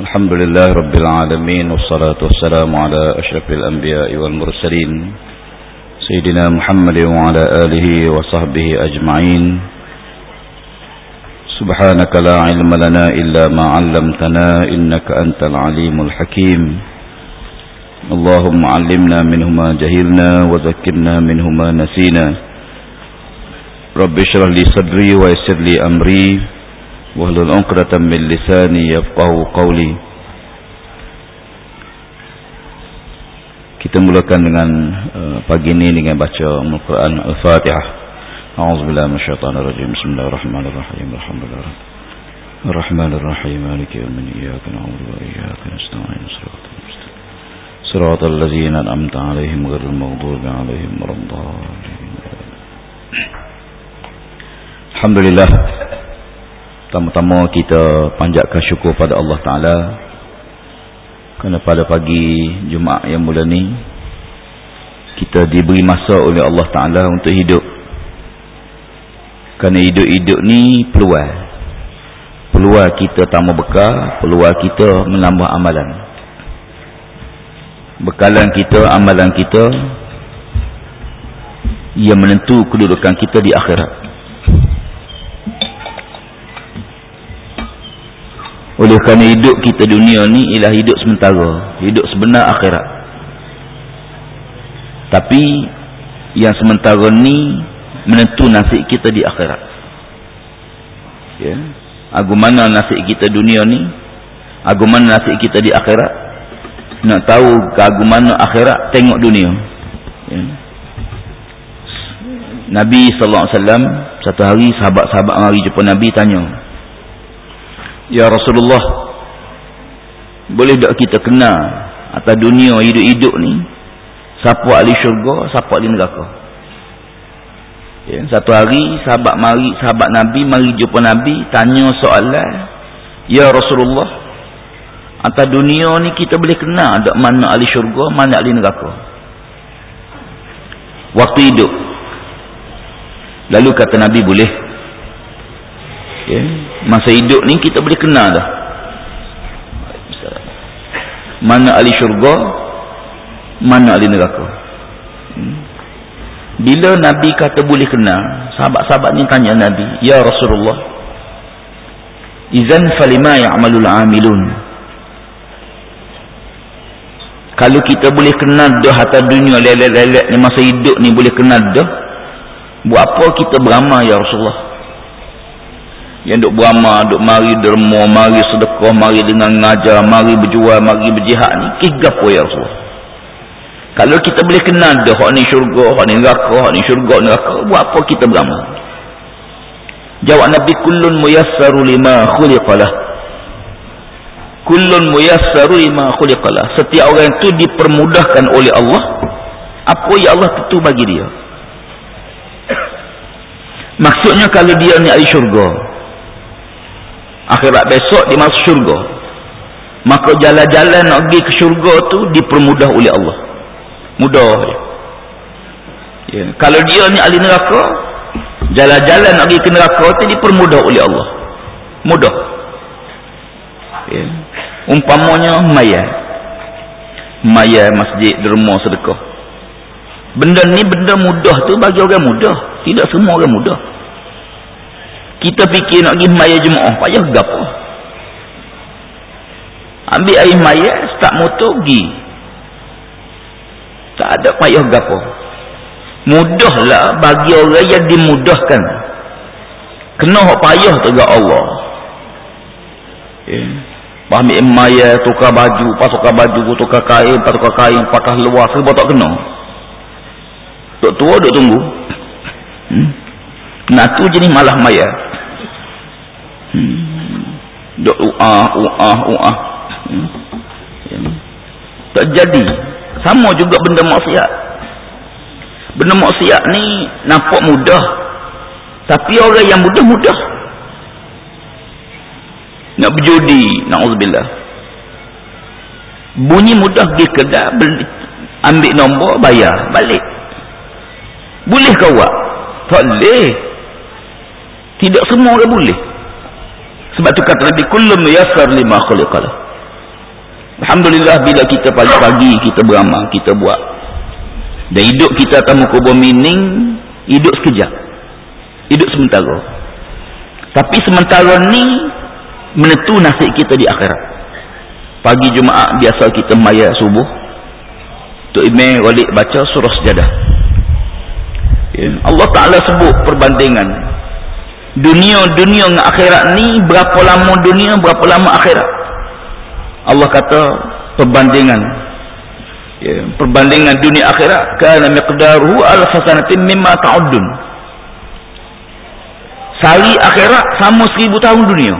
الحمد لله رب العالمين والصلاة والسلام على أشرف الأنبياء والمرسلين سيدنا محمد وعلى آله وصحبه أجمعين. سبحانك لا علم لنا إلا ما علمتنا إنك أنت العليم الحكيم. اللهم علمنا منهما جهلنا وذكرنا منهما نسينا. رب اشرح لي صدري ويسر لي أمري. Wahlul 'uqdatam min lisani yafqahu qawli. Kita mulakan dengan uh, pagi ini dengan baca Al-Quran Al-Fatihah. A'udzubillahi minasyaitonir rajim Bismillahirrahmanirrahim. Alhamdulillah. Ar-Rahmanir-Rahim. Maliki yawmin. Iyyaka na'budu wa iyyaka nasta'in. Shiratal mustaqim. Ladzina an'amta 'alaihim ghairil maghdubi 'alaihim waladdallin. Alhamdulillah Pertama-tama kita panjatkan syukur pada Allah Ta'ala Kerana pada pagi Jumaat yang mula ni Kita diberi masa oleh Allah Ta'ala untuk hidup. Kerana hidup-hidup ni peluang. Peluang kita tambah bekal Peluang kita menambah amalan. Bekalan kita, amalan kita Ia menentu kedudukan kita di akhirat Oleh kerana hidup kita dunia ni ialah hidup sementara. Hidup sebenar akhirat. Tapi yang sementara ni menentu nasib kita di akhirat. Ya. Agu mana nasib kita dunia ni? Agu mana nasib kita di akhirat? Nak tahu ke agu mana akhirat? Tengok dunia. Ya. Nabi SAW satu hari sahabat-sahabat mari jumpa Nabi tanya. Ya Rasulullah Boleh tak kita kenal Atas dunia hidup-hidup ni Siapa ahli syurga Siapa ahli neraka? Ya, Satu hari sahabat mari Sahabat Nabi mari jumpa Nabi Tanya soalan Ya Rasulullah Atas dunia ni kita boleh kenal Tak mana ahli syurga Mana ahli neraka? Waktu hidup. Lalu kata Nabi boleh Ya. Masa hidup ni kita boleh kenal dah. Mana ahli syurga mana ahli neraka. Hmm. bila Nabi kata boleh kenal sahabat-sahabat ni tanya Nabi Ya Rasulullah izan falima ya'malul amilun? Kalau kita boleh kenal dah atas dunia lelek-lelek ni masa hidup ni boleh kenal dah buat apa kita beramal Ya Rasulullah yang duk beramal, duk mari derma, mari sedekah, mari dengan ngajar, mari berjual, mari berjihad ni, kigapo ya Rasulullah. Kalau kita boleh kenal dah hak ni syurga, hak ni neraka, hak ni syurga, neraka, buat apa kita beramal? Jawab Nabi kullun muyassaru lima khuliqalah. Kullun muyassaru lima khuliqalah. Setiap orang itu dipermudahkan oleh Allah apa yang Allah tentu bagi dia. Maksudnya kalau dia ni ahli syurga, akhirat besok dia masuk syurga. Maka jalan-jalan nak pergi ke syurga tu dipermudah oleh Allah. Mudah ya. kalau dia ni ahli neraka jalan-jalan nak pergi ke neraka tu dipermudah oleh Allah. Mudah. Ya. umpamanya maya maya masjid derma sedekah. Benda ni benda mudah tu bagi orang mudah. Tidak semua orang mudah kita fikir nak pergi maya jemaah payah gapo ambil air maya start motor pergi. Tak ada payah gapo mudahlah bagi orang yang dimudahkan. Kena hak payah tegak Allah. Yeah. ambil maya tukar baju pasukar baju tukar kain pasukar kain patah luar serba tak kena. Duk tua duk tunggu. Hmm? Nak tu jenis malah maya Hmm. Dok uah uah uah. Hmm. Ya. Tak jadi. Sama juga benda maksiat. Benda maksiat ni nampak mudah. Tapi orang yang mudah mudah. Nak berjudi, naudzubillah. Bunyi mudah pergi kedai beli ambil nombor bayar balik. Boleh kau buat? Tak boleh. Tidak semua orang boleh. Sebab tu kata Nabi kullum yassar lima khuliqalah. Alhamdulillah bila kita pagi-pagi kita beramal kita buat dan hidup kita akan muka bumi ni hidup sekejap hidup sementara tapi sementara ni menentu nasib kita di akhirat pagi Jumaat biasa kita maya subuh Tok Imeh walik baca surah sejadah ya. Allah Ta'ala sebut perbandingan dunia-dunia dengan akhirat ni berapa lama dunia berapa lama akhirat? Allah kata perbandingan. Ya, perbandingan dunia akhirat kana miqdaruhu al-hasanatin mimma ta'uddun. Sehari akhirat sama seribu tahun dunia.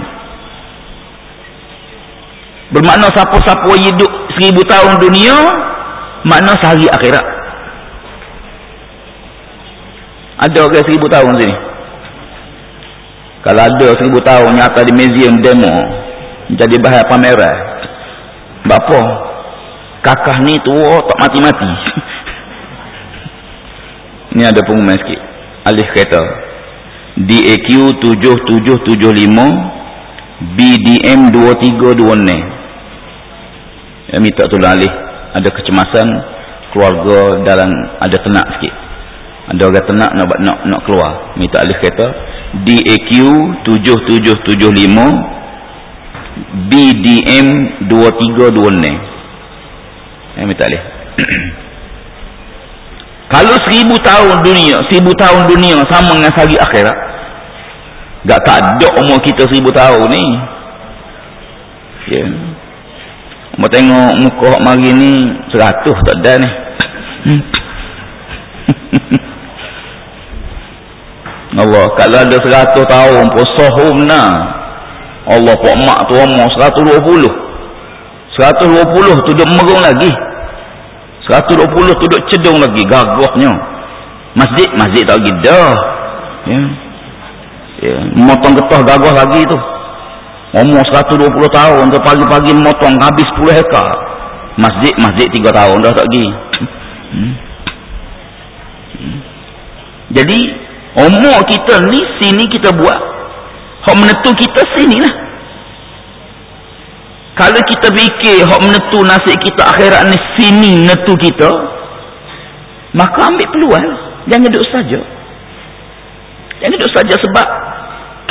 Bermakna siapa-siapa hidup seribu tahun dunia makna sehari akhirat. Ada orang seribu tahun sini kalau ada seribu tahun nyata di museum demo jadi bahan pameran. Bapa kakak ni tua tak mati-mati. Ni ada pengumuman sikit. Alih kereta DAQ 7775 BDM 2326 ya, minta tolong alih ada kecemasan keluarga dalam ada tenak sikit. Ada orang tenak nak nak nak keluar. Minta alih kereta DAQ 7775 BDM 2326 eh minta alih kalau seribu tahun dunia seribu tahun dunia sama dengan sehari akhirat gak tak ada umur kita seribu tahun ni ya yeah. Mau tengok muka hak mari ni seratus tak ada ni. Allah kalau ada seratus tahun pun sahum nah. Allah pak mak tu umur seratus dua puluh. Seratus dua puluh tu duduk merung lagi. Seratus dua puluh tu duduk cedung lagi gagahnya. Masjid, masjid tak lagi dah. Ya. Ya. Motong getah gagah lagi tu. Umur 120 tahun tu pagi-pagi motong habis 10 hektar. Masjid, masjid 3 tahun dah tak pergi. Hmm. Hmm. Jadi, umur kita ni sini kita buat. Hak menentu kita sini lah. Kalau kita fikir hak menentu nasib kita akhirat ni sini menentu kita, maka ambil peluang. Jangan duduk saja. Jangan duduk saja sebab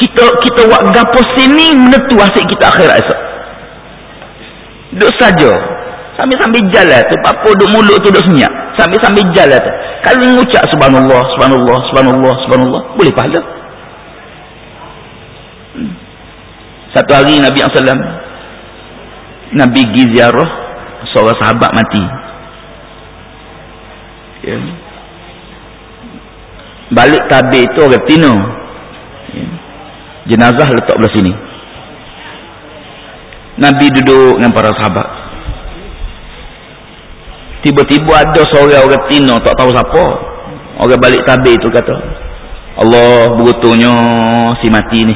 kita kita buat gapo sini menentu asyik kita akhirat esok duduk saja sambil-sambil jalan tu apa duduk mulut tu duduk senyap sambil-sambil jalan tu. Kalau mengucap subhanallah subhanallah subhanallah subhanallah boleh pahala. Hmm. satu hari Nabi SAW Nabi pergi ziarah seorang sahabat mati. Ya. balik tabir tu orang tino jenazah letak belah sini. Nabi duduk dengan para sahabat tiba-tiba ada seorang orang Tino tak tahu siapa. Orang balik tabir tu kata Allah beruntungnya si mati ni.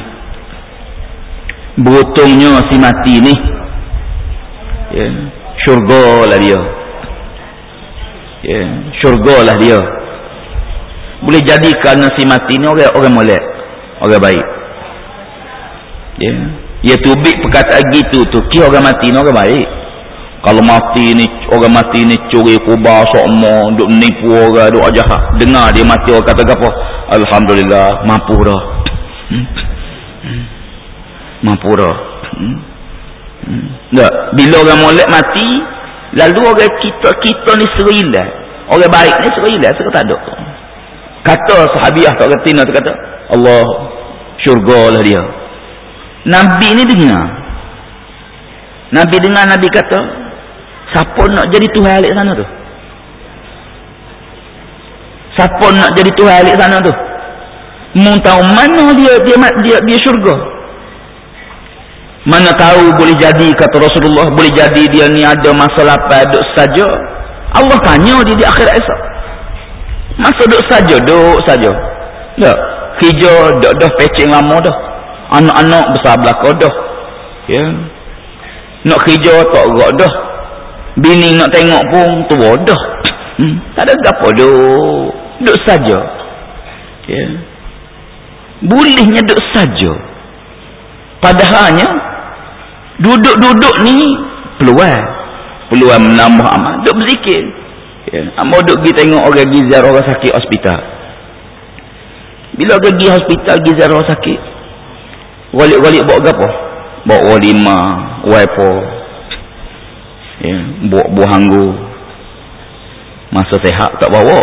Beruntungnya si mati ni. Ya, syurga lah dia. Ya, syurga lah dia. Boleh jadi kerana si mati ni orang orang molek orang baik. Ya ya tubik perkataan gitu tu. Kira orang mati ni orang baik kalau mati ni orang mati ni curi kubah sokmo duk nipu orang duk jahat dengar dia mati orang kata apa Alhamdulillah mampu dah hmm? Hmm? mampu dah hmm? Hmm? bila orang molek mati lalu orang kita kita ni serilah orang baik ni serilah saya tak ada kata sahabiah tak kata tu kata Allah syurga lah dia Nabi ni dengar. Nabi dengar Nabi kata, siapa nak jadi Tuhan alik sana tu? Siapa nak jadi Tuhan alik sana tu? Mau tahu mana dia dia dia dia syurga? Mana tahu boleh jadi kata Rasulullah boleh jadi dia ni ada masa lapar duk saja. Allah tanya dia di akhir esok. Masa duk saja, duk saja. Tak. Hijau dah dah pecing lama dah anak-anak besar belakang dah ya nak kerja tak gerak dah bini nak tengok pun tua dah hmm. tak ada apa duk duk saja. Ya. Bolehnya duk saja. Padahalnya duduk-duduk ni peluang. Peluang menambah amal. Duk berzikir. Ya. Amal duk pergi tengok orang ziarah orang sakit hospital. Bila orang pergi hospital ziarah orang sakit walik-walik bawa apa bawa walima wipo ya bawa buah anggur. Masa sehat tak bawa.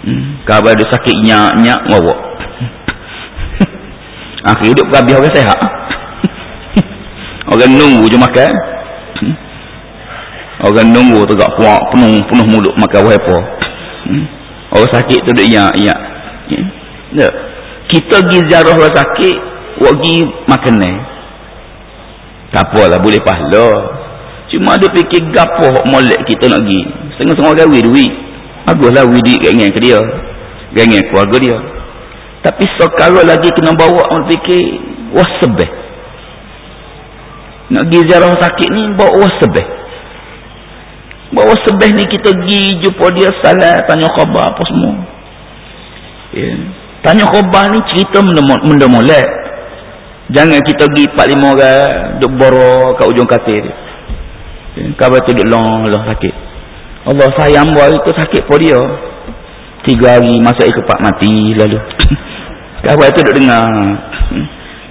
Hmm. kalau ada sakit nyak-nyak bawa. Akhir hidup habis orang sehat. Orang nunggu je makan. Hmm. orang nunggu tu tak puak penuh penuh mulut makan apa. Hmm. orang sakit tu duk ya ya ya. Kita pergi ziarah orang sakit pergi makan ni. Tak apalah boleh pahala cuma dia fikir gapo molek kita nak pergi. Setengah-setengah gawe duit. Baguslah duit geng ke dia. Geng keluarga dia. Tapi sekarang lagi kena bawa orang fikir wah sebeh. Nak pergi ziarah sakit ni bawa wah sebeh. Bawa sebeh ni kita pergi jumpa dia salah tanya khabar apa semua. Ya. tanya khabar ni cerita benda molek. Jangan kita pergi 4-5 orang duk borok kat ujung katil. ya. Kabar tu duk long long sakit Allah sayang buat itu sakit pun dia tiga hari masa ikepak mati lalu Kawan itu duduk dengar.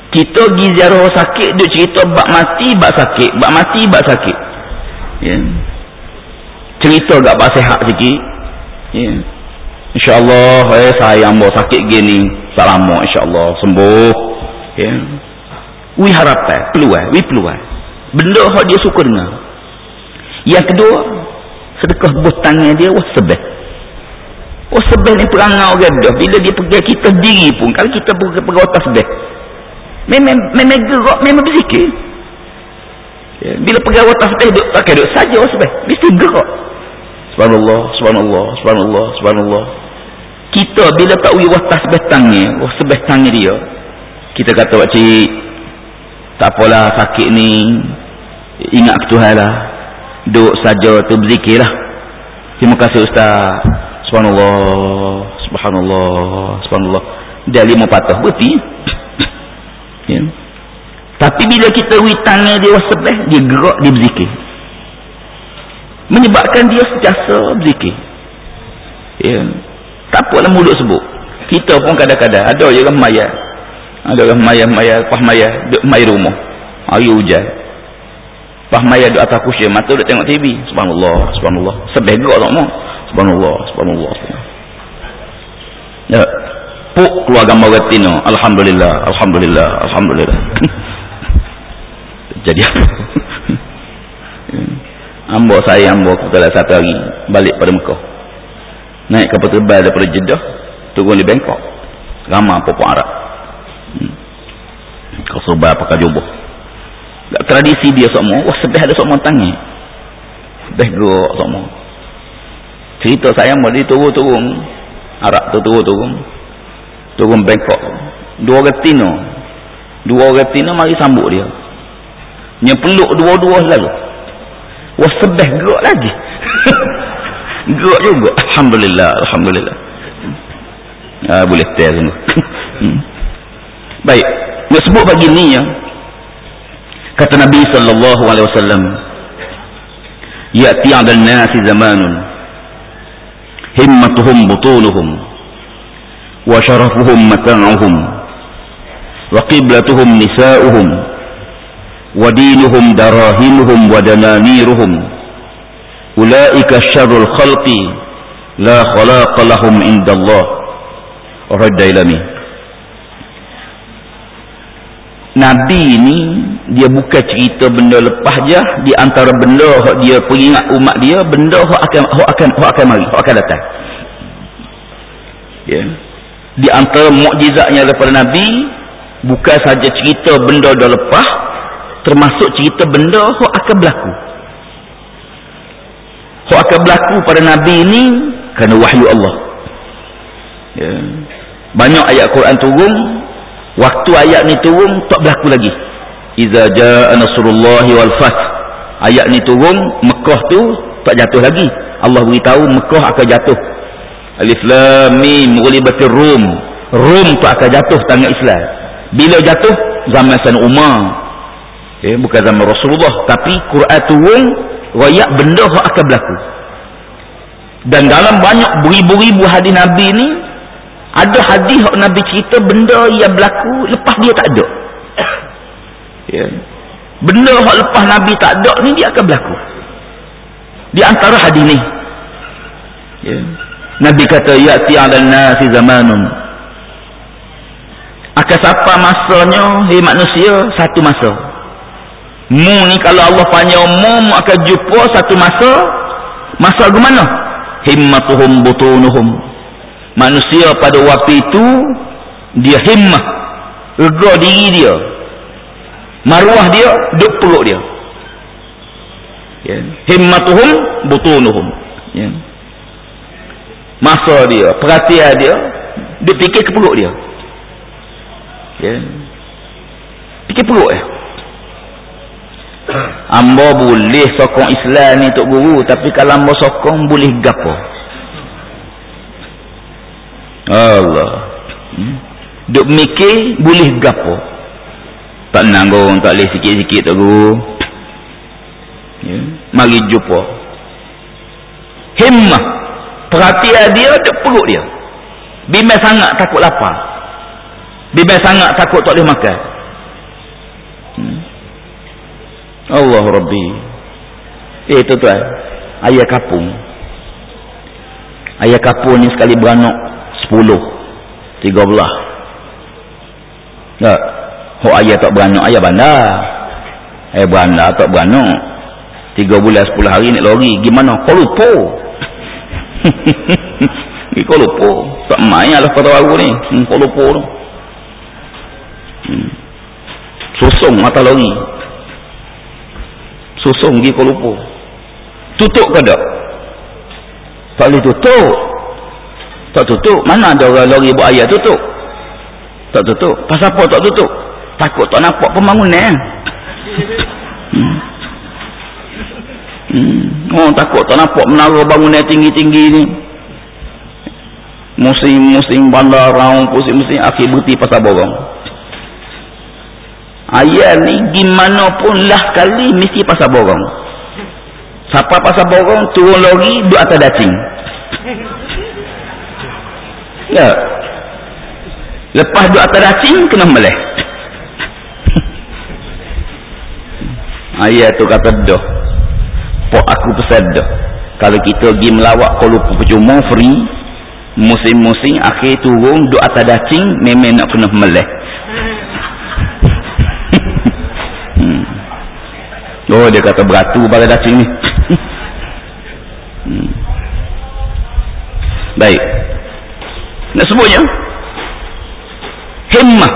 Kita pergi ziarah sakit, duduk cerita bak mati, bak sakit. Bak mati, bak sakit. Ya. Cerita tak bak sehat sikit. Ya. InsyaAllah, eh, sayang bawa sakit gini. Salamu, insyaAllah. Sembuh. Ya. Wi harapan, peluang, wi peluang. Benda yang dia suka dengar. Yang kedua, sedekah buh tangan dia, wah sebeh. Oh sebel ni perangau gadah. Bila dia pergi kita diri pun. Kalau kita pergi pergi atas sebel. Memang, memang gerak, memang berzikir. Ya, bila pergi atas sebel, duduk pakai duduk saja oh sebel. Mesti gerak. Subhanallah, subhanallah, subhanallah, subhanallah. Kita bila tak uji atas sebel tangi, oh sebel tangi dia. Kita kata pakcik, tak apalah sakit ni. Ingat ke Tuhan lah. Duduk saja tu berzikir lah. Terima kasih Ustaz. Subhanallah, subhanallah, subhanallah. Dia lima patah berhenti. ya. Tapi bila kita witannya dia wasabah, dia gerak, dia berzikir. Menyebabkan dia sejasa berzikir. Ya. Tak apalah mulut sebut. Kita pun kadang-kadang, ada orang maya. Ada orang maya-maya, pah maya, duduk mai rumah. Hari hujan. Pah maya duduk atas kursi, mata duduk tengok TV. Subhanallah, subhanallah. Sebab gerak tak mahu. Subhanallah, subhanallah. Ya. Puk keluar gambar retino. Alhamdulillah, alhamdulillah, alhamdulillah. Jadi apa? ambo saya ambo setelah satu hari balik pada Mekah. Naik kapal terbang daripada Jeddah turun di Bangkok. Ramai pokok Arab. Hmm. Kau sebab pakai jubah. Tradisi dia semua, wah sebeh ada semua tangi. Sebeh gerak semua cerita saya di turun-turun. Arab tu turun-turun. Turun Bangkok. Dua Tino. Dua Tino mari sambut dia. Nyepeluk dua-dua lalu wah sebeh gerak lagi. Gerak juga. Alhamdulillah Alhamdulillah. Ah, boleh tell hmm. baik. Nak sebut pagi ni ya kata Nabi sallallahu alaihi wasallam ya'ti 'ala an-nasi zamanun همتهم بطونهم وشرفهم متاعهم وقبلتهم نساؤهم ودينهم دراهمهم ودنانيرهم أولئك شر الخلق لا خلاق لهم عند الله رد إلى Nabi ni dia bukan cerita benda lepas je di antara benda hak dia peringat umat dia benda hak akan hak akan hak akan mari hak akan datang. Ya. Di antara mukjizatnya daripada nabi bukan saja cerita benda dah lepas termasuk cerita benda hak akan berlaku. Hak akan berlaku pada nabi ini kerana wahyu Allah. Ya. Banyak ayat Quran turun waktu ayat ni turun tak berlaku lagi iza jaa nasrullahi wal fath. Ayat ni turun Mekah tu tak jatuh lagi. Allah beritahu Mekah akan jatuh. Alif lam mim ghulibatir rum. Rum tu akan jatuh tangan Islam. Bila jatuh? Zaman San Umar. Eh, bukan zaman Rasulullah tapi Quran turun royak benda yang akan berlaku. Dan dalam banyak beribu-ribu hadis Nabi ni ada hadis yang Nabi cerita benda yang berlaku lepas dia tak ada ya. benda yang lepas Nabi tak ada ni dia akan berlaku. Di antara hadis ni. Ya. Nabi kata ya'ti 'alan nasi zamanun. Akan siapa masanya hei manusia satu masa. Mu ni kalau Allah panggil mu mu akan jumpa satu masa. Masa ke mana? Himmatuhum butunuhum. Manusia pada waktu itu dia himmah. Rega diri dia maruah dia duk perut dia ya. himmatuhum butunuhum ya. masa dia perhatian dia dia fikir ke perut dia ya. fikir perut ya. Amba boleh sokong Islam ni Tok Guru tapi kalau amba sokong boleh gapo. Allah. Hmm? Duk mikir boleh gapo. Tak nanggung tak boleh sikit-sikit Tok Guru. Ya, mari jumpa. Himmah. Perhatian dia duk perut dia. Bimbang sangat takut lapar. Bimbang sangat takut tak boleh makan. Hmm. Allah Rabbi eh tuan ayah kapung ayah kapung ni sekali beranak sepuluh tiga belah tak oh ayah tak beranak ayah bandar. Ayah bandar tak beranak. Tiga bulan sepuluh hari ni lori. Gimana kau lupa kau lupa tak main lah kata baru ni. Hmm, kau lupa tu. Hmm. susung mata lori. Susung pergi Kuala Lumpur. Tutup ke tak? Tak boleh tutup. Tak tutup. Mana ada orang lori buat ayat tutup? Tak tutup. Pasal apa tak tutup takut tak nampak pembangunan hmm. Hmm. oh takut tak nampak menara bangunan tinggi-tinggi ni. Musim-musim bandar raung musim-musim akhir berhenti pasal borong. Ayat ni gimana pun lah kali mesti pasal borong. Siapa pasal borong turun lori duduk atas dacing. Ya. Lepas duduk atas dacing kena meleh ayat tu kata dah pok aku pesan dah kalau kita pergi melawak kalau percuma free musim-musim akhir turun duduk atas dacing memang nak kena meleh Oh dia kata beratu pada dacing ni. hmm. Baik. Nak sebutnya. Himmah.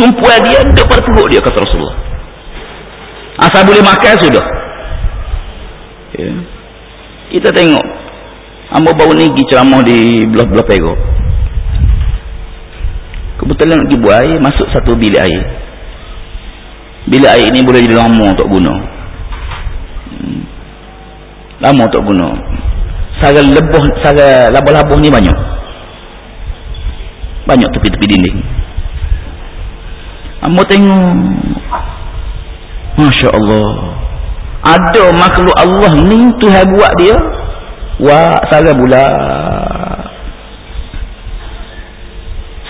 Tumpuan dia depan perut dia kata Rasulullah. Asal boleh makan sudah. Ya. Kita tengok. Amba baru ni pergi ceramah di belah-belah Perak. Kebetulan pergi buat air. Masuk satu bilik air bila air ini boleh jadi lama untuk guna hmm. lama untuk guna sara lebuh sara labuh-labuh ni banyak banyak tepi-tepi dinding Amo tengok Masya Allah ada makhluk Allah ni Tuhan buat dia. Wah sara pula.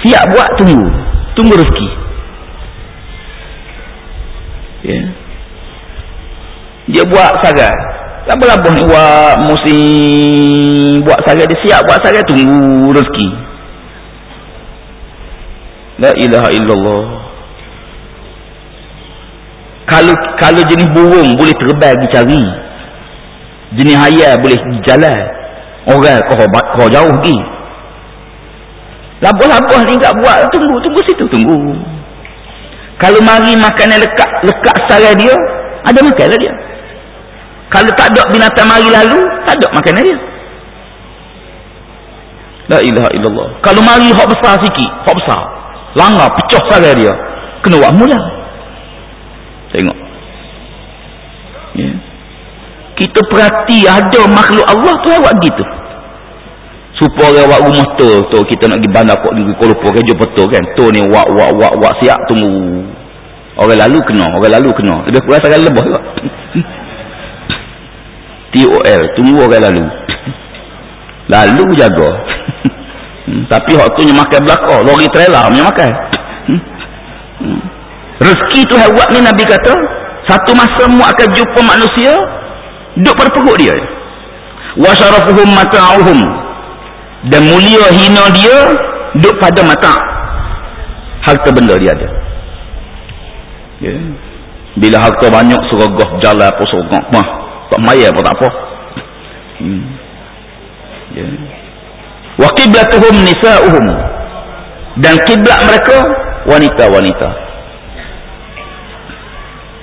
Siap buat tunggu. Tunggu rezeki. Ya. dia buat saga labuh-labuh ni buat musim buat saga dia siap buat saga tunggu rezeki. La ilaha illallah kalau kalau jenis burung boleh terbang pergi cari. Jenis hayal boleh jalan. Orang kau, kau jauh pergi. Labuh-labuh tak buat. Tunggu tunggu situ tunggu. Kalau mari makanan lekat lekat sarai dia ada makanlah dia. Kalau tak ada binatang mari lalu tak ada makanan dia. La ilaha illallah. Kalau mari hak besar sikit hak besar. Langgar pecah sarai dia. Kena buat mula tengok. Ya. kita perhati ada makhluk Allah tu buat gitu. Supaya buat rumah tu tu kita nak pergi bandar kok di Kuala Lumpur kerja betul kan? Tu ni wak wak wak wak siap tunggu. Orang lalu kena orang lalu kena. Lebih kurang sangat lebah juga. TOL tunggu orang lalu. Lalu jaga. Hmm, tapi hak tu makan belakang lori trailer punya makan. Hmm. Rezeki tu buat ni Nabi kata satu masa mu akan jumpa manusia duduk pada perut dia. Wa syarafuhum mata'uhum. Dan mulia hina dia duduk pada mata. Harta benda dia ada. Yeah. bila harta banyak seragah jalan apa seragah mah tak maya pun tak apa. Hmm. yeah. wa qiblatuhum nisa'uhum. Dan kiblat mereka wanita-wanita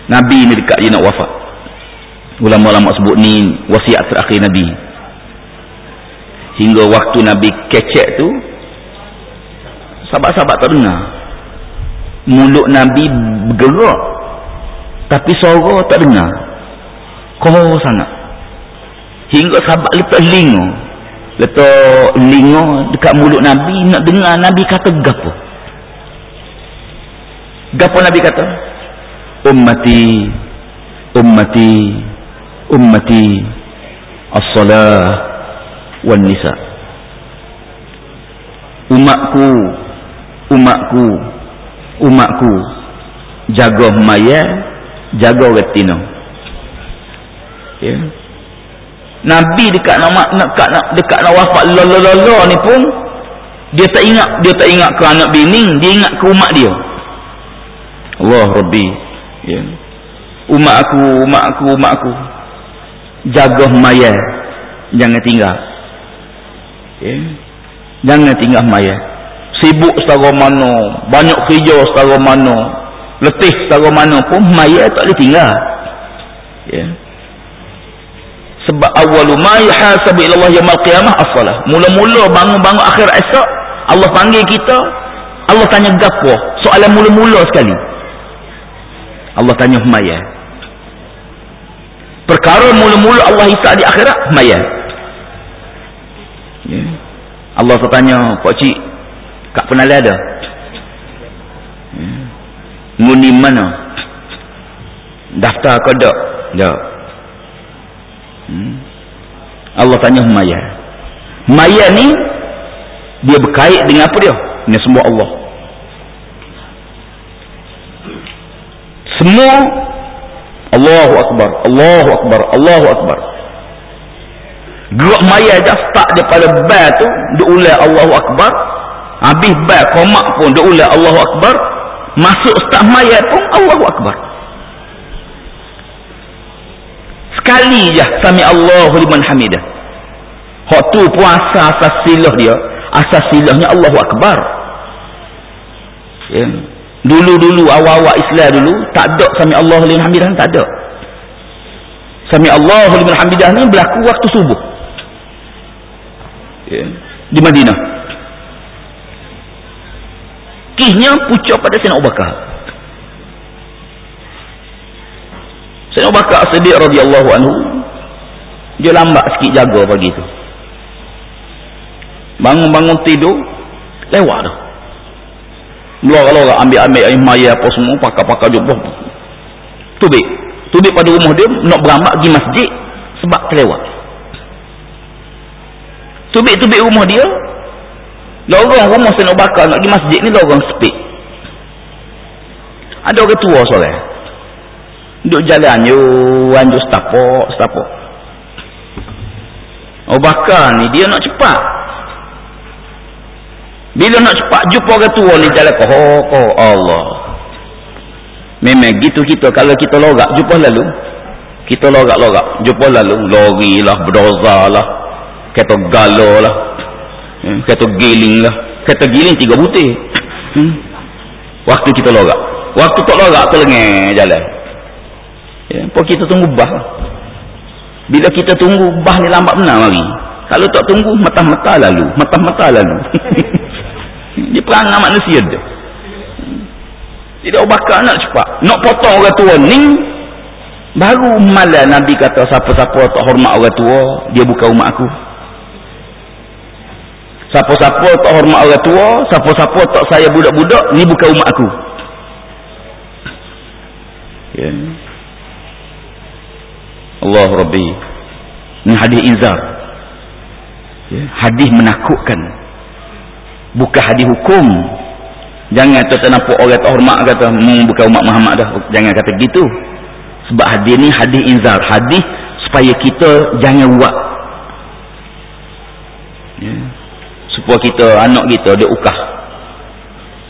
Nabi ni dekat dia nak wafat. Ulama-ulama sebut ni wasiat terakhir Nabi. Hingga waktu Nabi kecek tu sahabat-sahabat tak dengar. Mulut Nabi bergerak tapi suara tak dengar. Koh sangat. Hingga sahabat letak lingo letak lingo dekat mulut Nabi nak dengar Nabi kata gapo. Gapo Nabi kata ummati ummati ummati as-salah wan nisa. Umatku umatku umatku jaga mayat jaga retina. Ya. Nabi dekat nak dekat nak dekat nak wafat lolo ni pun dia tak ingat dia tak ingat ke anak bini dia ingat ke umat dia. Allah Rabbi ya. Umat aku umat aku umat aku. Jaga mayat jangan tinggal. Ya. Jangan tinggal mayat sibuk setara mana banyak kerja setara mana letih setara mana pun mayat tak boleh tinggal. Ya. Sebab awal ma yahasabu ila Allah yaumil qiyamah as-salah. Mula-mula bangun-bangun akhir esok Allah panggil kita Allah tanya gapo. Soalan mula-mula sekali Allah tanya mayat perkara mula-mula Allah hisab di akhirat mayat ya. Allah tanya pak cik kat penali ada? Ya. nguni mana? Daftar ke tak tak hmm. Allah tanya mayat mayat ni dia berkait dengan apa dia? Ini semua Allah semua Allahu Akbar Allahu Akbar Allahu Akbar. Gerak maya dah start daripada bel tu dia ulai Allahu Akbar. Habis bel komak pun dia ulai Allahu Akbar. Masuk start maya pun Allahu Akbar. Sekali je sami Allahu liman hamidah. Hak tu pun asas asas silah dia. Asas silahnya Allahu Akbar. Ya. yeah. Dulu-dulu awal-awal Islam dulu tak ada sami Allah liman hamidah tak ada. Sami Allah liman hamidah ni berlaku waktu subuh. Ya. Di Madinah. Kisnya pucuk pada Sayyidina Abu Bakar. Sayyidina Abu Bakar Siddiq radhiyallahu anhu dia lambat sikit jaga pagi tu. Bangun-bangun tidur lewat dah. Lorak-lorak ambil-ambil air maya apa semua, pakar-pakar jumpa. Tubik. Tubik pada rumah dia, nak beramak pergi masjid sebab terlewat. Tubik-tubik rumah dia, lorong rumah saya nak bakar nak pergi masjid ni lorong sepik. Ada orang tua soalnya. Duduk jalan, yo, anjuk setapok, setapok. Oh bakar ni, dia nak cepat. Bila nak cepat jumpa orang tua ni jalan ke oh, Allah. Memang gitu kita kalau kita lorak jumpa lalu. Kita lorak-lorak jumpa lalu lori lah berdoza lah. Kata galo lah. Hmm, kata giling lah. Kata giling tiga butir. Hmm. Waktu kita lorak. Waktu tak lorak terlengah jalan. Ya, apa kita tunggu bah. Bila kita tunggu bah ni lambat benar lagi. Kalau tak tunggu mata-mata lalu. Mata-mata lalu. Dia perangai manusia dia. Tidak bakal nak cepat. Nak potong orang tua ni. Baru malah Nabi kata siapa-siapa tak hormat orang tua. Dia bukan umat aku. Siapa-siapa tak hormat orang tua. Siapa-siapa tak saya budak-budak. Ni bukan umat aku. Ya. Allah Rabbi. ini hadis inzar ya, hadis menakutkan bukan hukum. Jangan nampak orang hormat kata hmm, bukan umat Muhammad dah. Jangan kata gitu. Sebab hadis ni hadis inzar hadis supaya kita jangan buat. Ya. supaya kita anak kita dia ukah.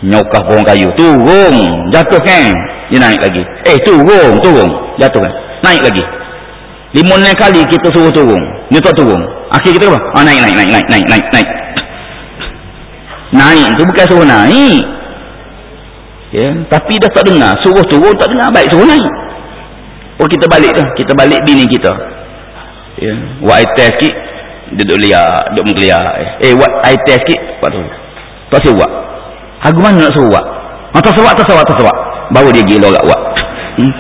Nyokah pohon kayu. Turun. Jatuh kan? Dia naik lagi. Eh turun turun. Jatuh kan? Naik lagi. Lima kali kita suruh turun. Dia tak turun. Akhir kita apa? Naik naik naik naik naik naik naik naik tu bukan suruh naik. Ya tapi dah tak dengar. Suruh turun tak dengar. Baik suruh naik. Oh kita balik dah. Kita balik bini kita. Ya buat air test sikit. Duduk liat duduk menggeliat eh buat air test sikit. Buat tu. Tak suruh buat. Aku mana nak suruh buat? Oh, tak suruh buat tak suruh buat tak suruh baru dia gila kat buat. Hmm?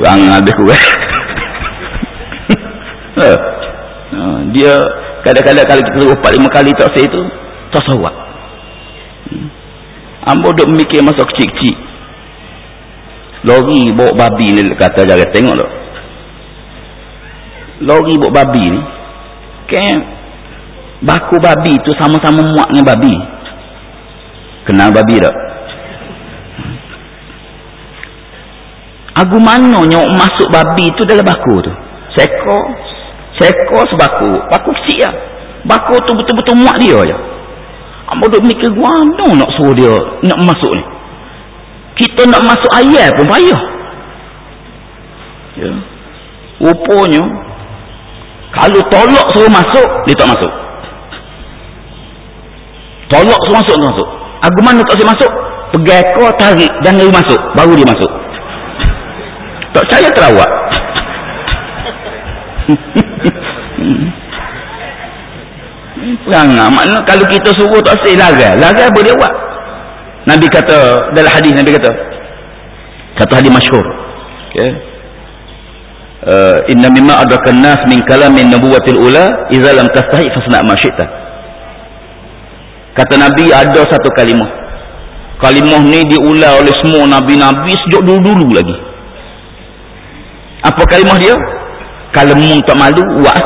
perang habis kurang ha. ha. dia kadang-kadang kalau kita suruh 4-5 kali tak say itu tak suruh buat. Ambo duk mikir masa kecil-kecil lori bawa babi ni kata jaga tengok tak lori bawa babi ni kan baku babi tu sama-sama muak dengan babi kenal babi tak Agu mana nyok masuk babi tu dalam baku tu? Seko, seko sebaku, baku kecil lah. Baku tu betul-betul muak dia je. Amba duk mikir mana nak suruh dia nak masuk ni? Kita nak masuk ayat pun payah. Ya. Rupanya kalau tolak suruh masuk, dia tak masuk. Tolak suruh masuk, tak masuk. Agu mana tak suruh masuk? Pegai kau tarik dan dia masuk, baru dia masuk. Tak saya terawak. Perang makna kalau kita suruh tak say lagai. Lagai boleh buat. Nabi kata dalam hadis Nabi kata kata hadis masyhur. Okay. Uh, inna mimma adraka an-nas min kalamin nubuwatil ula idza lam tastahi fasna ma syi'ta. Kata Nabi ada satu kalimah. Kalimah ni diulang oleh semua nabi-nabi sejak dulu-dulu lagi apa kalimah dia kalau mu tak malu buat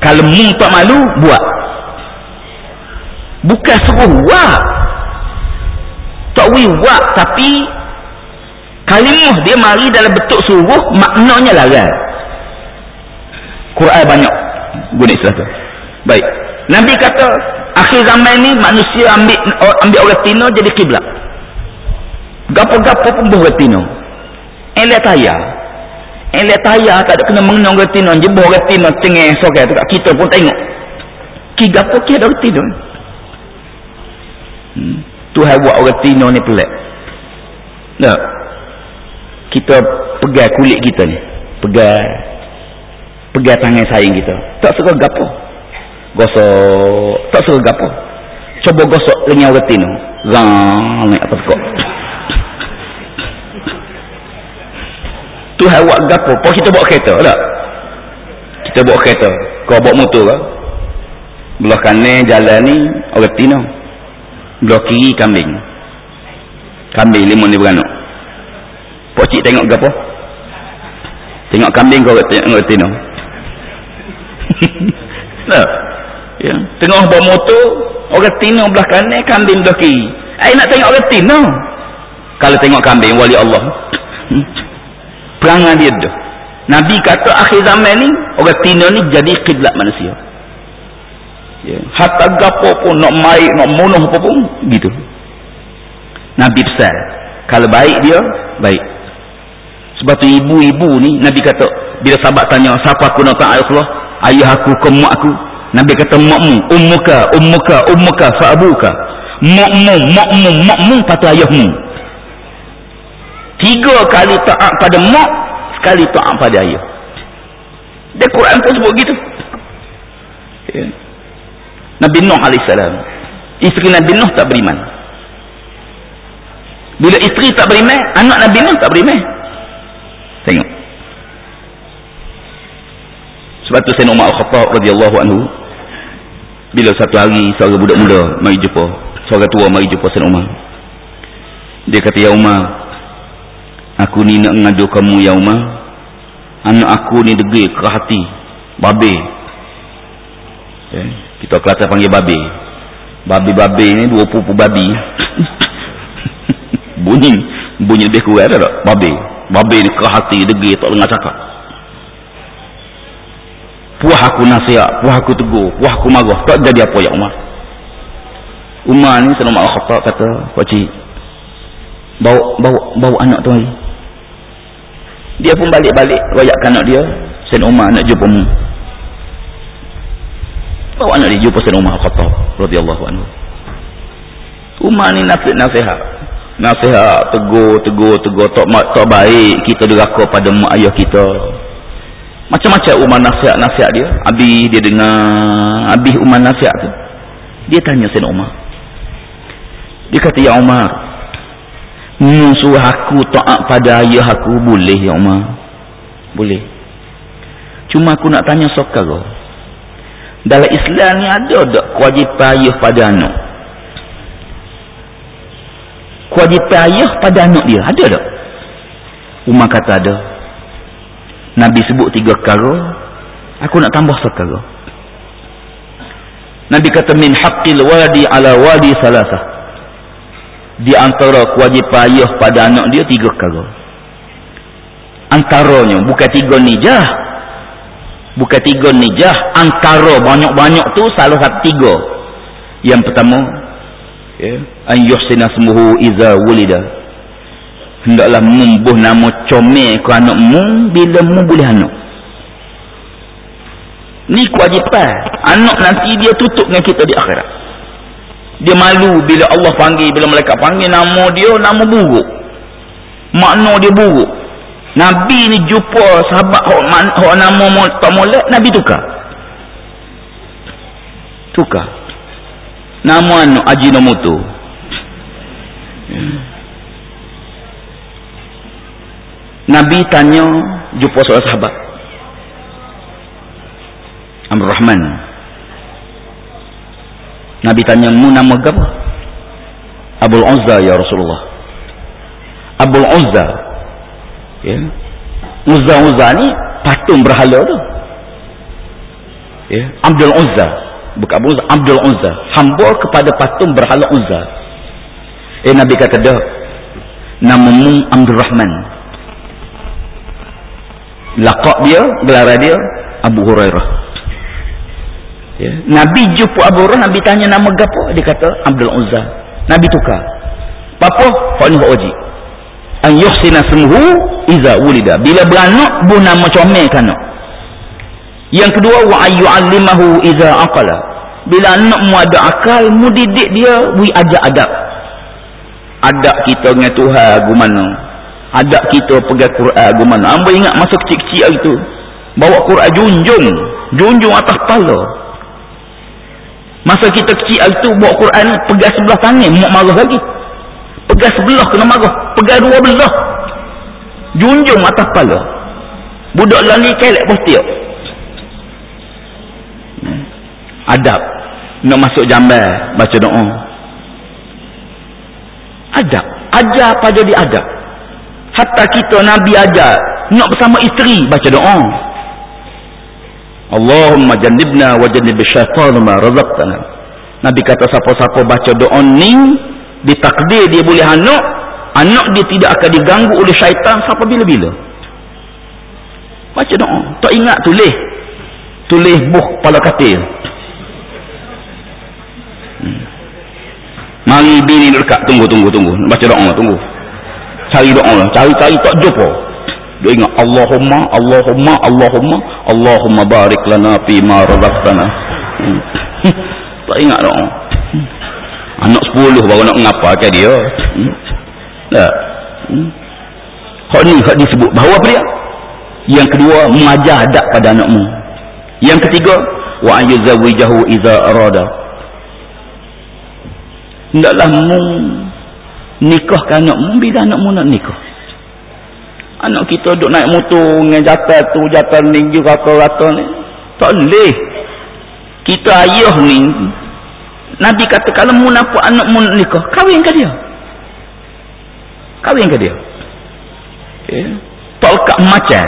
kalau mu tak malu buat. Bukan suruh buat. Tak boleh buat tapi kalimah dia mari dalam bentuk suruh maknanya larang Quran banyak guna istilah tu. Baik. Nabi kata akhir zaman ni manusia ambil ambil orang Tino jadi kiblat. Gapo-gapo pun buat Tino Elek tayar. Elek tayar tak ada kena mengenang retina. Jebur retina tengah sokai tu. Kita pun tengok. Kiga ada retina. Hmm. Tuhan buat retina ni pelik. Tak. Kita pegang kulit kita ni. Pegang. Pegang tangan sayang kita. Tak suka gapo. Gosok. Tak suka gapo. Cuba gosok lenyau retina. Zang. Apa kok. Tuhan buat gapo? Pun kita bawa kereta tak? Kita bawa kereta. Kau bawa motor ke? Belah kanan jalan ni orang Tino. Belah kiri kambing. Kambing lima ni beranak. Pak cik tengok gapo? Tengok kambing kau tengok Tino. Tak? Ya. tengok bawa motor orang Tino belah kanan kambing belah kiri. Eh nak tengok orang Tino? Kalau tengok kambing wali Allah perangan dia tu Nabi kata akhir zaman ni orang Tino ni jadi kiblat manusia. Ya. hatta gapo pun nak maik nak munuh apa pun gitu. Nabi pesan kalau baik dia baik. Sebab tu ibu-ibu ni Nabi kata bila sahabat tanya siapa aku nak taat Allah ayah aku ke mak aku? Nabi kata makmu ummuka ummuka ummuka fa'abuka makmu makmu makmu patut ayahmu tiga kali taat pada mak sekali taat pada ayah. Dia Quran pun sebut gitu. Ya. Nabi Nuh AS isteri Nabi Nuh tak beriman. Bila isteri tak beriman anak Nabi Nuh tak beriman. Tengok. Sebab tu Sayyidina Umar Al-Khattab radhiyallahu anhu bila satu hari seorang budak muda mari jumpa seorang tua mari jumpa Sayyidina Umar. Dia kata ya Umar aku ni nak ngadu kamu ya Umar anak aku ni degil ke hati. Babi. Eh, kita kelas panggil babi. Babi-babi ni dua pupu babi. Bunyi bunyi lebih kurang tak? Babi. Babi ni ke hati degil tak dengar cakap. Puah aku nasihat puah aku tegur puah aku marah. Tak jadi apa ya Umar Umar ni senang mak khatak kata pakcik bawa, bawa, bawa anak tu lagi dia pun balik-balik royakkan anak dia Sen Umar nak jumpa mu. Bawa anak dia jumpa Sen Umar Khattab radhiyallahu anhu. Umar ni nasihat nasihat. Nasihat tegur tegur tegur tak, tak baik kita deraka pada mak ayah kita. Macam-macam Umar nasihat nasihat dia. Habis dia dengar habis Umar nasihat tu dia tanya Sen Umar dia kata ya Umar musuh aku taat pada ayah aku. Boleh ya Umar? Boleh. Cuma aku nak tanya sokar dalam Islam ni ada tak kewajipan ayah pada anak? Kewajipan ayah pada anak dia ada tak? Umar kata ada. Nabi sebut tiga kara aku nak tambah sekara Nabi kata min haqqil wadi ala wadi salasah di antara kewajipan ayah pada anak dia tiga perkara. Antaranya bukan tiga nijah. Bukan tiga nijah antara banyak-banyak tu salah satu tiga. Yang pertama ya an yuhsina smuhu iza wulida. Hendaklah membuh nama comel ke anakmu bila mu boleh anak. Ni kewajipan. Anak nanti dia tutup dengan kita di akhirat dia malu bila Allah panggil bila mereka panggil nama dia nama buruk. Makna dia buruk. Nabi ni jumpa sahabat hok nama tak molek Nabi tukar. Tukar. Nama anak Ajinomoto Nabi tanya jumpa seorang sahabat. Amr Rahman Nabi tanya mu nama apa? Abul Uzza ya Rasulullah. Abul Uzza. Ya. Uzza Uzza ni patung berhala tu. Ya. Abdul Uzza. Bukan Abul Uzza, Abdul Uzza. Hamba kepada patung berhala Uzza. Eh Nabi kata dah. Namamu Abdul Rahman. Laqab dia, gelar dia Abu Hurairah. Ya. Nabi jumpa Abu Hurairah, Nabi tanya nama gapo? Dia kata Abdul Uzza. Nabi tukar. Apa? Hak ni hak wajib. An yuhsina smuhu iza wulida. Bila beranak bu nama comel kan. Yang kedua wa ayyu'allimahu iza aqala. Bila anak mu ada akal, mu didik dia, wi ajak adab. Adab kita dengan Tuhan agu mana? Adab kita pegang Quran agu mana? Hamba ingat masa kecil-kecil hari tu. Bawa Quran junjung. Junjung atas pala. Masa kita kecil itu bawa Quran ni pegang sebelah tangan mak marah lagi. Pegang sebelah kena marah. Pegang dua belah. Junjung atas kepala. Budak lali kelek. Hmm. Adab. Nak masuk jambar baca doa. Adab. Ajar pada di adab. Hatta kita Nabi ajar nak bersama isteri baca doa. Allahumma jannibna wa jannib syaitan ma razaqtana. Nabi kata siapa-siapa baca doa ni ditakdir dia boleh anak, anak dia tidak akan diganggu oleh syaitan sampai bila-bila. Baca doa. Tak ingat tulis. Tulis buh kepala katil. Hmm. Mari bini dekat tunggu tunggu tunggu. Baca doa tunggu. Cari doa. Cari-cari tak jumpa. Dia ingat Allahumma, Allahumma, Allahumma, Allahumma barik lana fi ma razaqtana. Hmm. tak ingat dong. Anak sepuluh baru nak ngapa ke dia. Hmm. Tak. Hmm. Hak ni hak disebut bahawa apa dia? Yang kedua mengajar adab pada anakmu. Yang ketiga wa ayyuzawijahu iza arada. Hendaklah mu nikahkan anakmu bila anakmu nak nikah anak kita duduk naik motor dengan jatuh tu jatuh ni juga kata ni. Tak boleh. Kita ayah ni Nabi kata kalau mu nampak anak mu nikah kahwin ke dia? Kahwin ke dia? Okay. tak lekat macam.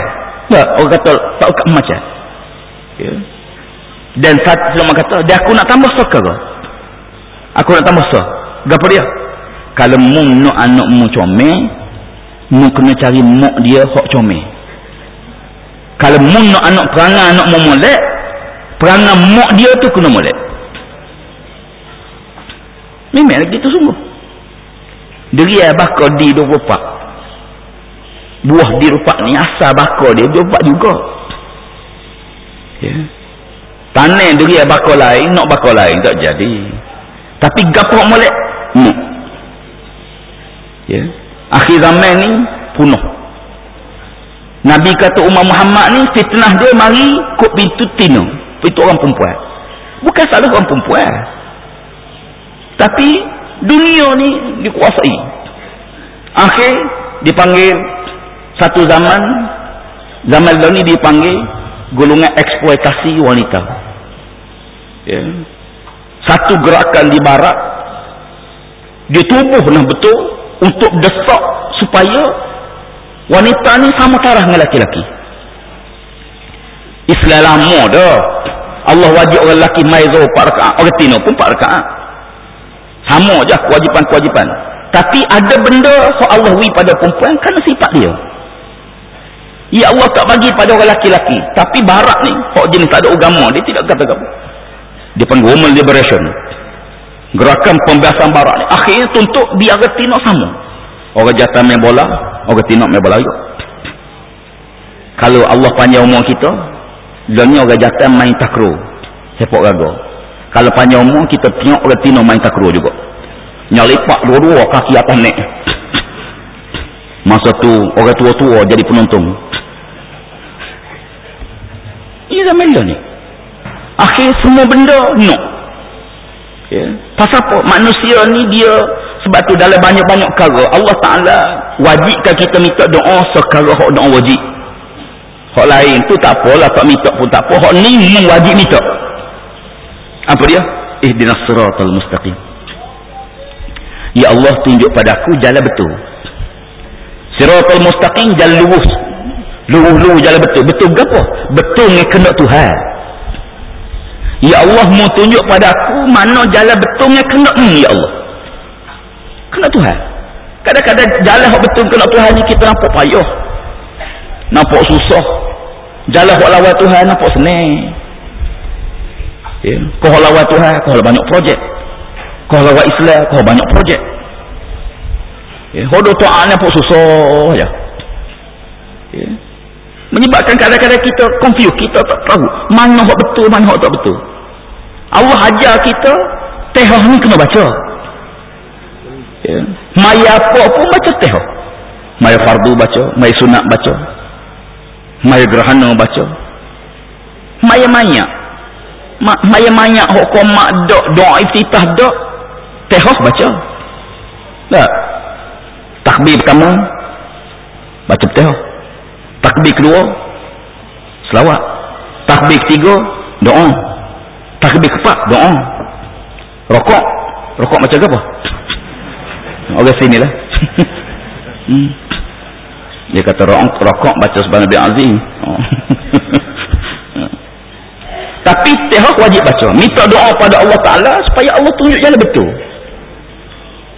Tak orang kata tak ukat macam. Ya. dan satu selama kata dia aku nak tambah sok ke? Aku nak tambah sok apa dia? Kalau mu nak anak mu comel mu kena cari mak dia hok comel. Kalau mu nak anak perangai anak mu molek perangai mak dia tu kena molek. Memang lagi tu sungguh. Diri abah kau di 24 buah di rupak ni asal bakar dia 24 juga. Ya. Tanah diri bakar lain nak bakar lain tak jadi. Tapi gapok molek mak ya akhir zaman ni punuh. Nabi kata Umar Muhammad ni fitnah dia mari kok pintu tino. Pintu orang perempuan. Bukan salah orang perempuan. Tapi dunia ni dikuasai. Akhir dipanggil satu zaman. Zaman ni dipanggil golongan eksploitasi wanita. Ya. satu gerakan di barat. Dia tubuh nah betul untuk desak supaya wanita ni sama tarah dengan laki-laki Islam lama dah Allah wajib orang lelaki mai zuhur 4 rakaat. Orang tino pun 4 rakaat. Sama je kewajipan-kewajipan. Tapi ada benda yang Allah wi pada perempuan kerana sifat dia. Ya Allah tak bagi pada orang laki-laki tapi barat ni kok jenis tak ada agama dia tidak kata apa. Dia panggil woman liberation gerakan pembiasan barat. Ni akhirnya tuntut biar reti nak sama. Orang jatuh main bola orang tinok main bola juga kalau Allah panjang umur kita dunia orang jatuh main takro. Sepak raga kalau panjang umur kita tengok orang tinok main takro juga. Nyalipak dua-dua kaki atas nek. Masa tu orang tua-tua jadi penonton. Ini zaman ni. Akhir semua benda no ya. pasal apa? Manusia ni dia sebab tu dalam banyak-banyak perkara Allah Ta'ala wajibkan kita minta doa sekara hak doa wajib. Hak lain tu tak apalah tak minta pun tak apa. Hak ni wajib minta. Apa dia? Ihdinas siratal mustaqim. Ya Allah tunjuk padaku jalan betul. Siratal mustaqim jalan lurus. Lurus-lurus jalan betul. Betul apa? Betul dengan kena Tuhan Ya Allah mau tunjuk pada aku mana jalan betulnya kena hmm, Ya Allah. Kena Tuhan. Kadang-kadang jalan yang betul kena Tuhan ni kita nampak payah. Nampak susah. Jalan yang lawan Tuhan nampak senang. Ya. Kau lawan Tuhan, kau banyak projek. Kau lawan Islam, kau banyak projek. Ya. Doa Tuhan nampak susah. Ya. Ya. Menyebabkan kadang-kadang kita confused. Kita tak tahu mana yang betul, mana yang tak betul. Allah ajar kita tehah ni kena baca. Ya. maya apa pun baca tehah. Maya fardu baca maya sunat baca maya gerhana baca. Maya maya Ma, maya maya hukum mak dok doa iftitah dok tehah baca. Tak takbir pertama baca tehah takbir kedua selawat. Takbir ketiga doa takbir kepak. Doa. Rokok. Rokok macam apa? Orang sini lah. Hmm. dia kata rokok, baca sebanyak Nabi Azim. Oh. tapi tehok wajib baca. Minta doa pada Allah Ta'ala supaya Allah tunjuk jalan betul.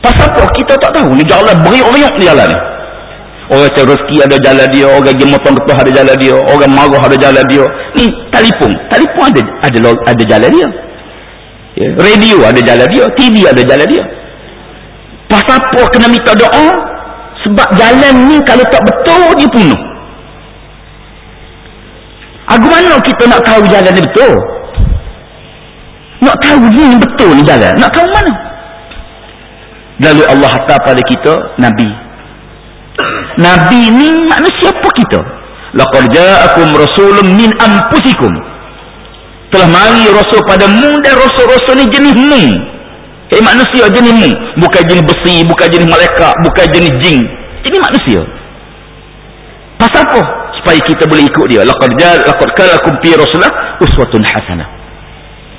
Pasal apa? Kita tak tahu. Ni jalan beriuk-riuk ni jalan ni orang cari rezeki ada jalan dia orang pergi motong ada jalan dia orang marah ada jalan dia. Ni telefon telefon ada ada ada jalan dia. Ya. radio ada jalan dia TV ada jalan dia. Pasal apa kena minta doa? Sebab jalan ni kalau tak betul dia penuh aku mana kita nak tahu jalan ni betul? Nak tahu ni betul ni jalan nak tahu mana? Lalu Allah hantar pada kita Nabi Nabi ni manusia apa kita? Laqad ja'akum rasulun min anfusikum. Telah mari rasul padamu dan rasul-rasul ni jenis mu. Eh manusia jenis mu, bukan jenis besi, bukan jenis malaikat, bukan jenis jin. Ini manusia. Pasal apa? Supaya kita boleh ikut dia. Laqad ja'a laqad kalakum fi rasulillah uswatun hasanah.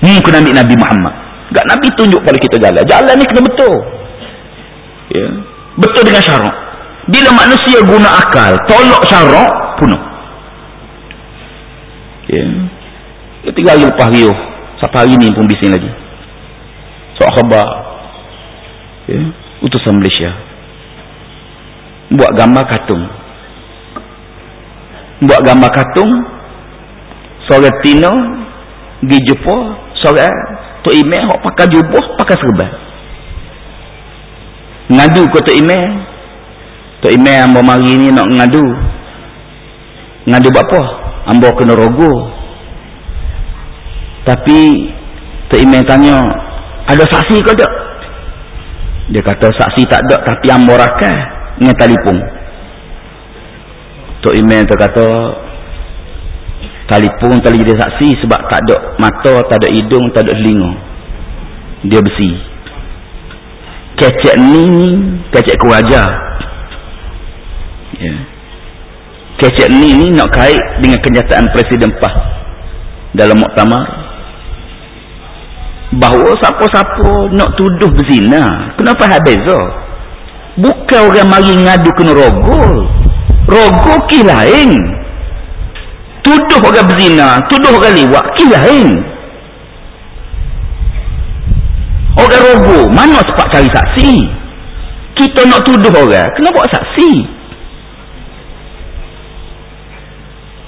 Ni kena Nabi Nabi Muhammad. Tak Nabi tunjuk pada kita jalan. Jalan ni kena betul. Ya. Betul dengan syarat bila manusia guna akal tolak syarak punuh tiga hari lepas riuh sampai hari ni pun bising lagi. Soal khabar. Ya, utusan Malaysia. Buat gambar katung. Buat gambar katung. Seorang Tino pergi jumpa seorang Tok Imeh. Pakai jubah pakai serban. Ngadu ke Tok Imeh Tok Imeh yang mari ni nak ngadu. Ngadu buat apa? Ambo kena rogo. Tapi Tok Imeh tanya ada saksi ke tak? Dia kata saksi tak ada tapi ambo rakan dengan telefon Tok Imeh tu kata telefon tak jadi saksi sebab tak ada mata tak ada hidung tak ada telinga. Dia besi. Kecek ni kecek kuraja ya. kecek ni ni nak kait dengan kenyataan Presiden PAH dalam muktamar. Bahawa siapa-siapa nak tuduh berzina kenapa habis so? bukan orang mari ngadu kena rogol. Rogol ki lain. Tuduh orang berzina tuduh orang liwak ki lain. Orang rogol mana sepak cari saksi? Kita nak tuduh orang kena buat saksi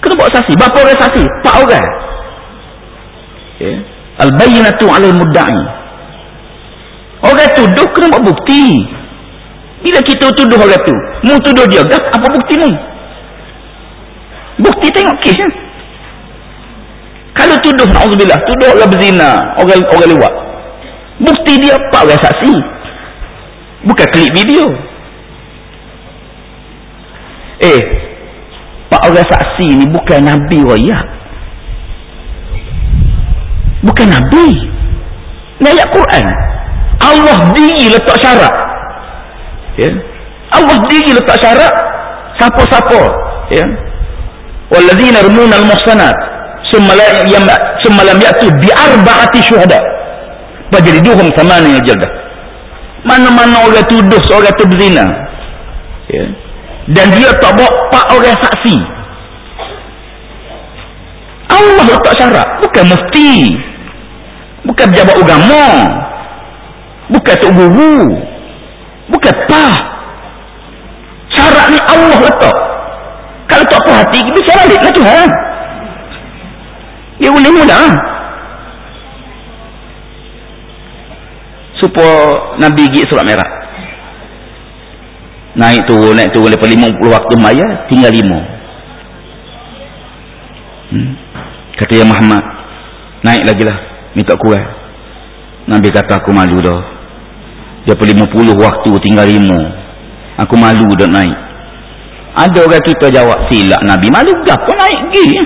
kena buat saksi. Berapa orang saksi? pak orang. Yeah al-bayyinatu 'alal mudda'i. Orang tuduh kena buat bukti. Bila kita tuduh orang tu mu tuduh dia gas apa bukti ni? Bukti tengok kes kalau tuduh na'udzubillah tuduh orang berzina orang orang lewat. Bukti dia apa orang saksi. Bukan klik video. Eh orang saksi ni bukan nabi royak bukan Nabi. Ni ayat Quran. Allah diri letak syarat. Ya. Allah diri letak syarat siapa-siapa. Ya. Walladzina rumuna al-muhsanat. Summa lam ya'tu bi arba'ati syuhada. Fajriduhum thamaniya jaldah. Mana-mana orang tuduh seorang tu berzina. Ya. Dan dia tak bawa pak orang saksi Allah letak syarat. Bukan mesti bukan pejabat agama. Bukan tok guru. Bukan pah syarat ni Allah letak. Kalau tak puas hati kita cara balik lah Tuhan dia boleh mula. Supaya Nabi gigi surat merah. Naik turun naik turun lepas 50 waktu maya tinggal 5 hmm. Kata yang Muhammad naik lagi lah minta kurang. Nabi kata aku malu dah. Dia perlu 50 waktu tinggal lima. Aku malu dah naik. Ada orang kita jawab silap Nabi malu apa naik pergi.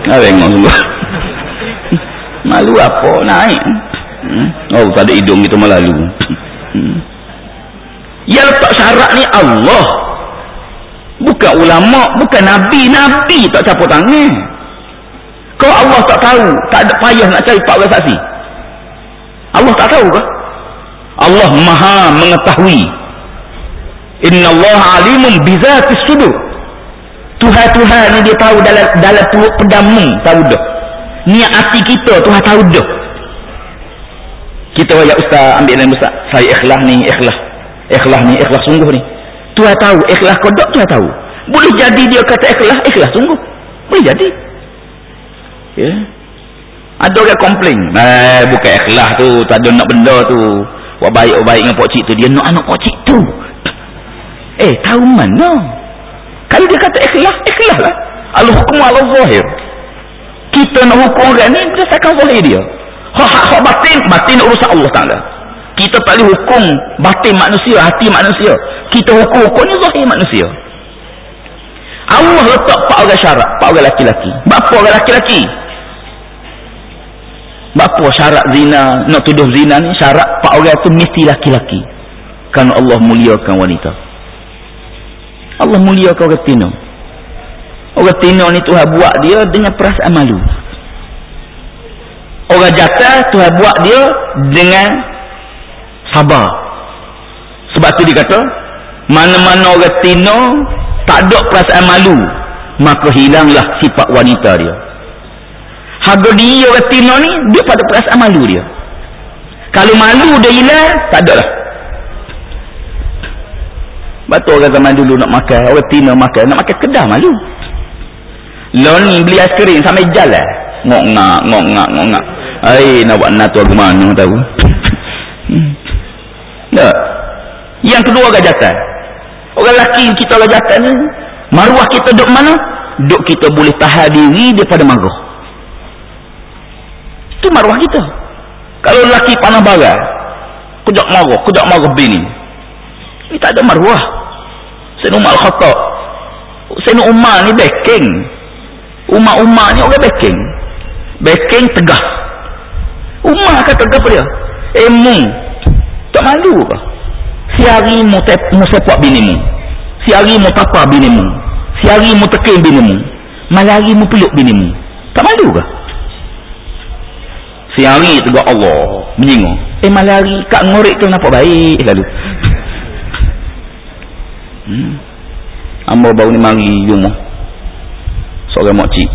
Nah, tengok dulu. Malu apa naik? Hmm? oh tak ada hidung kita melalu. Hmm? yang letak syarat ni Allah. Bukan ulama bukan Nabi. Nabi tak caput tangan kau Allah tak tahu, tak ada payah nak cari pak orang saksi. Allah tak tahu ke? Allah Maha mengetahui. Inna Allah alimun bizatis sudur. Tuhan-Tuhan ni dia tahu dalam dalam perut pedamu tahu dah. Niat hati kita Tuhan tahu dah. Kita wajak ustaz ambil dalam ustaz. Saya ikhlas ni, ikhlas. Ikhlas ni, ikhlas sungguh ni. Tuhan tahu, ikhlas kodok Tuhan tahu. Boleh jadi dia kata ikhlas, ikhlas sungguh. Boleh jadi ya. Ada orang komplain eh bukan ikhlas tu tak ada nak benda tu. Buat baik buat baik dengan pak cik tu. Dia nak anak pak cik tu. Eh tahu mana? Kalau dia kata ikhlas ikhlas lah al-hukum al-zahir. Kita nak hukum orang ni berdasarkan zahir dia. Hak-hak batin batin urusan Allah Ta'ala. Kita tak boleh hukum batin manusia hati manusia. Kita hukum-hukum ni zahir manusia. Allah letak pak orang syarat pak orang laki-laki bapa orang laki-laki apa syarat zina nak tuduh zina ni syarat pak orang tu mesti laki-laki. Kerana Allah muliakan wanita. Allah muliakan orang tino. Orang tino ni Tuhan buat dia dengan perasaan malu. Orang jatah Tuhan buat dia dengan sabar. Sebab tu dia kata mana-mana orang tino tak ada perasaan malu maka hilanglah sifat wanita dia harga dia orang tina ni dia pada perasaan malu dia. Kalau malu dia hilang tak ada lah. Betul orang zaman dulu nak makan orang tina makan nak makan kedah malu. Lo ni beli aiskrim sampai jalan ngok ngak ngok ngak ngok ngak. Ai nak buat nak tu aku mana tahu. Hmm. tak. Yang kedua gajatan. Orang lelaki kita gajatan ni maruah kita duduk mana? Duduk kita boleh tahan diri daripada marah itu maruah kita. Kalau lelaki panah bagai kejap marah kejap marah bini ini tak ada maruah Sayyidina Umar Al-Khattab Sayyidina Umar ni backing. Umar-Umar ni orang backing. Backing tegas Umar kata apa dia emu eh, tak malu ke? Si hari mu sepak bini mu. Si hari mu tapa bini mu. Si hari mu tekin bini mu. Malah hari mu peluk bini mu. Tak malu ke si hari tegak Allah menyinggung. Eh malah hari kak ngorek tu nampak baik lalu. Hmm. amba baru ni mari rumah seorang makcik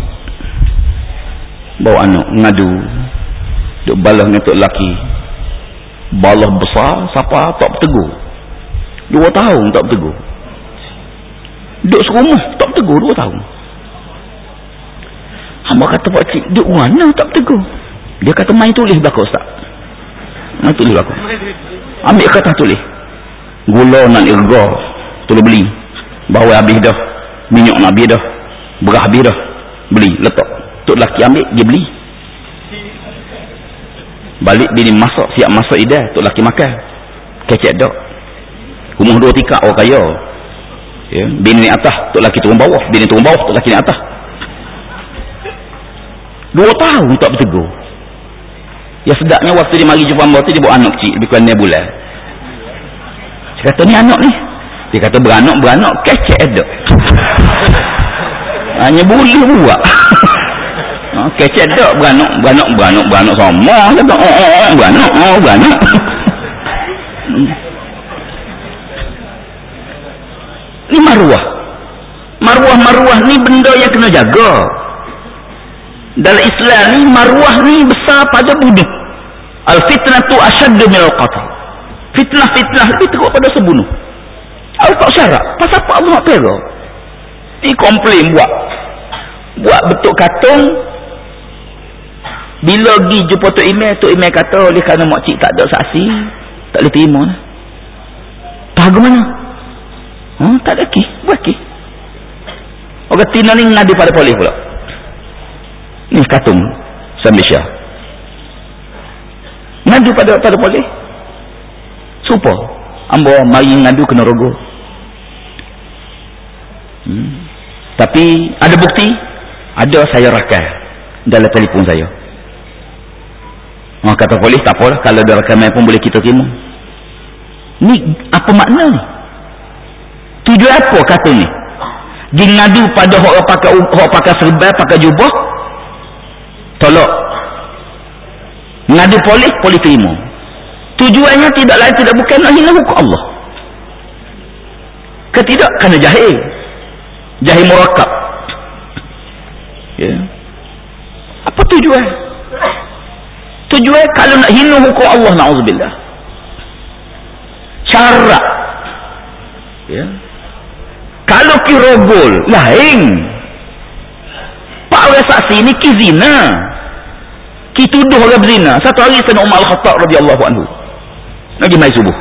bawa anak ngadu. Duk balas dengan tok lelaki. Balas besar siapa tak bertegur. Dua tahun tak bertegur. Duk serumah tak bertegur dua tahun. Hamba kata pak cik duk mana tak bertegur dia kata main tulis belakang ustaz. Main tulis belakang. Ambil kata tulis. Gula nak irga tolong beli. Bawa habis dah. Minyak nak habis dah. Berah habis dah. Beli letak. Tok lelaki ambil dia beli. Balik bini masak siap masak idah tok lelaki makan. Kecek dok. Rumah dua tikak orang kaya. Ya. bini ni atas tok lelaki turun bawah. Bini turun bawah tok lelaki ni atas. Dua tahun tak bertegur ya sedapnya waktu dia mari jumpa mbak tu dia bawa anak kecil lebih kurang 9 bulan. Saya kata ni anak ni? Dia kata beranak beranak kecek dok hanya boleh buat. Ha, kecek tak beranak beranak beranak beranak sama. Kata oh, oh, oh, beranak oh, beranak. Ni maruah. Maruah-maruah ni benda yang kena jaga. Dalam Islam ni maruah ni besar pada bunuh al fitnah tu asyaddu min al qatl fitnah-fitnah lebih teruk pada sebunuh. Allah tak syarat. Pasal apa Allah nak perah dia komplain buat. Buat betul katung. Bila pergi jumpa Tok Imeh Tok Imeh kata oleh kerana makcik tak ada saksi tak boleh terima tak mana? Hmm, tak ada ki buat ki orang tina ni ngadi pada polis pula. Ni katung sambil syah ngadu pada pada polis? Supa. Ambo mari ngadu kena rogo. Hmm. tapi ada bukti? Ada saya rakam dalam telefon saya. Orang kata polis tak apalah. Kalau ada rakaman pun boleh kita terima. Ni apa makna tujuan apa kata ni? Dia ngadu pada orang pakai pakai serban pakai jubah? Tolak ngadu polis polis terima. Tujuannya tidak lain tidak bukan nak hina hukum Allah. Ketidak kerana jahil. Jahil murakab ya. apa tujuan? Tujuan kalau nak hina hukum Allah na'udzubillah. Cara. Ya. kalau kirogol lain. Pak orang saksi ni kizina kituduh orang berzina satu hari Sayyidina Umar Al-Khattab radhiyallahu anhu lagi mai subuh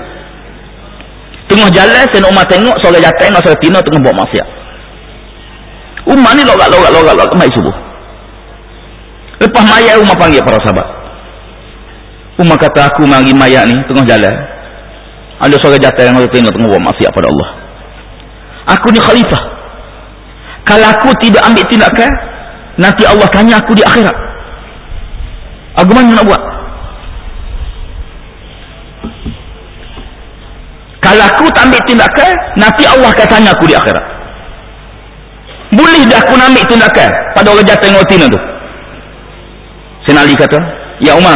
tengah jalan Sayyidina Umar tengok seorang jatah seorang tina tengah buat maksiat Umar ni lorak lorak lorak lorak mai subuh. Lepas mayat Umar panggil para sahabat. Umar kata aku mari mayat ni tengah jalan. Ada seorang jatuh yang tengok tengah buat maksiat pada Allah. Aku ni khalifah. Kalau aku tidak ambil tindakan, nanti Allah tanya aku di akhirat. Aku mana nak buat? Kalau aku tak ambil tindakan, nanti Allah akan tanya aku di akhirat. Boleh dah aku ambil tindakan pada orang jatuh yang otina tu? Sina Ali kata Ya Umar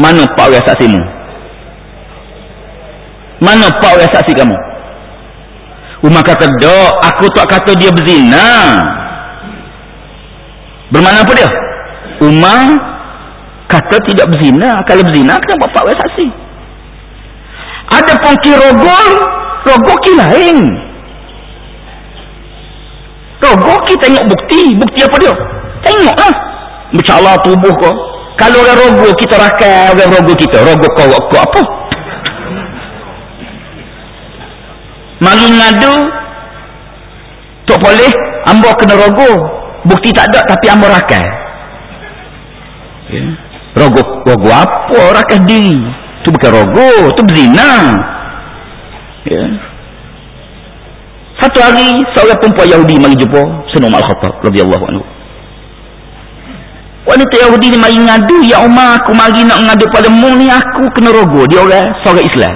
mana pak orang saksimu? Mana pak orang saksi kamu? Umar kata dok aku tak kata dia berzina. Bermakna apa dia? Umar kata tidak berzina. Kalau berzina kena buat empat saksi. Ada pun rogol rogol ki lain. Rogol ki tengok bukti. Bukti apa dia? Tengoklah. Macam Allah tubuh kau. Kalau orang rogo kita rakan orang rogo kita rogo kau kau apa? Mari ngadu. Tak boleh. Ambo kena rogo bukti tak ada tapi ambo rakan ya. Rogo rogo apa rakan diri? Tu bukan rogo tu berzina. Ya. satu hari seorang perempuan Yahudi mari jumpa Senum Al-Khattab radhiyallahu anhu. Wanita Yahudi ni mari ngadu ya Umar aku mari nak ngadu pada mu ni aku kena rogo dia orang seorang Islam.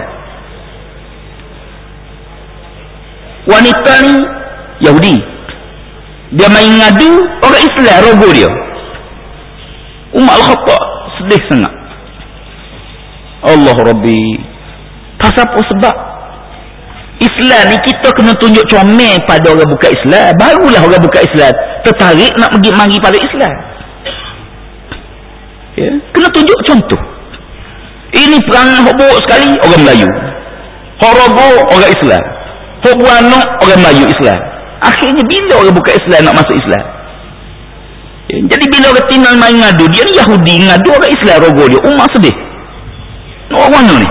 Wanita ni Yahudi. Dia main ngadu orang Islam rogo dia. Umar Al-Khattab sedih sangat. Allah Rabbi. Pasal apa sebab. Islam ni kita kena tunjuk comel pada orang buka Islam. Barulah orang buka Islam. Tertarik nak pergi mari pada Islam. Ya? kena tunjuk contoh. Ini perang hobok sekali orang Melayu. Horobo orang Islam. Hobuano orang Melayu Islam. Akhirnya bila orang buka Islam nak masuk Islam? Jadi bila orang tinggal main ngadu dia ni Yahudi ngadu orang Islam rogo dia. Umat sedih. Nak orang mana ni?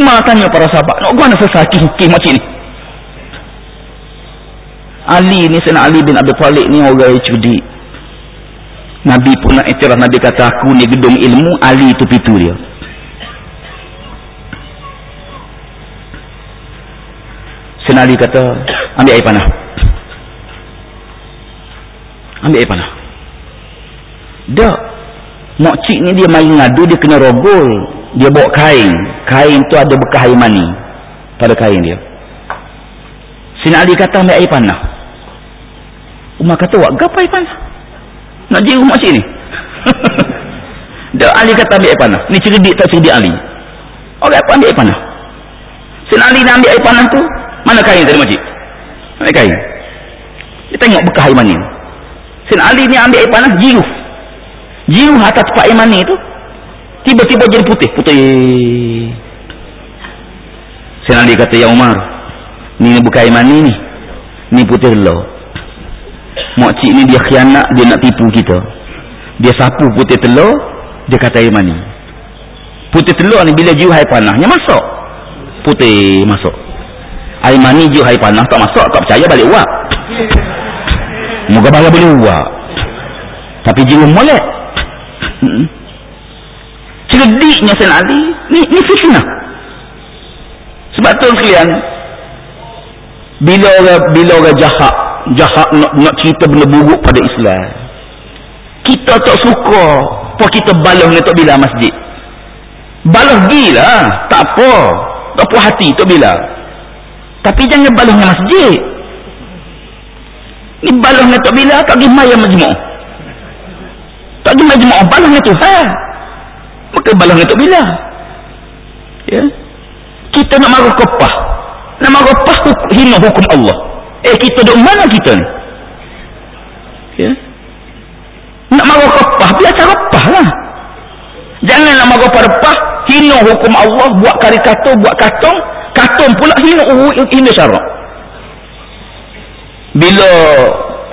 Umar tanya para sahabat nak mana sesaki hukim macam ni? Ali ni Sayyidina Ali bin Abi Talib ni orang yang cerdik Nabi pun nak iktiraf Nabi kata aku ni gedung ilmu Ali itu pitu dia. Sayyidina Ali kata ambil air panah ambil air panah dak. Makcik ni dia main ngadu dia kena rogol. Dia bawa kain. Kain tu ada bekas air mani pada kain dia. Sayyidina Ali kata ambil air panah Umar kata wak gapa air panah nak jiru makcik ni. Dia Ali kata ambil air panah ni cerdik tak cerdik Ali? Orang apa ambil air panah Sina Ali nak ambil air panah tu mana kain tadi makcik ambil kain. Dia tengok bekas air mani Sina Ali ni ambil air panah jiru jiru atas tempat air mani tu. Tiba-tiba jadi putih. Putih. Sina Ali kata ya Umar ni bukan air mani ni. Ni putih lo. Makcik ni dia khianat dia nak tipu kita. Dia sapu putih telur dia kata air mani putih telur ni bila jiu air panahnya masuk. Putih masuk. Air mani jiu air panah tak masuk tak percaya balik uap moga bala boleh uap tapi jiu molek. Hmm. cerdiknya Sayyid Ali. Ni, ni fitnah. Sebab tu sekalian bila orang bila orang jahat jahat nak, nak cerita benda buruk pada Islam kita tak suka. Apa kita balas ni tak bila masjid? Balas gila. Tak apa. Tak puas hati tak bila tapi jangan balas masjid ni ni tak bila tak pergi maya majmuk tak pergi majmuk ni Tuhan maka balas ni tak bila ya kita nak marah kepah nak marah kepah hina hukum Allah Eh kita duduk mana kita ni? Ya? Nak marah kepah, biar cara repah lah. Jangan nak marah repah, hina hukum Allah, buat karikatur, buat katong, katong pula hina, hina syarak. Bila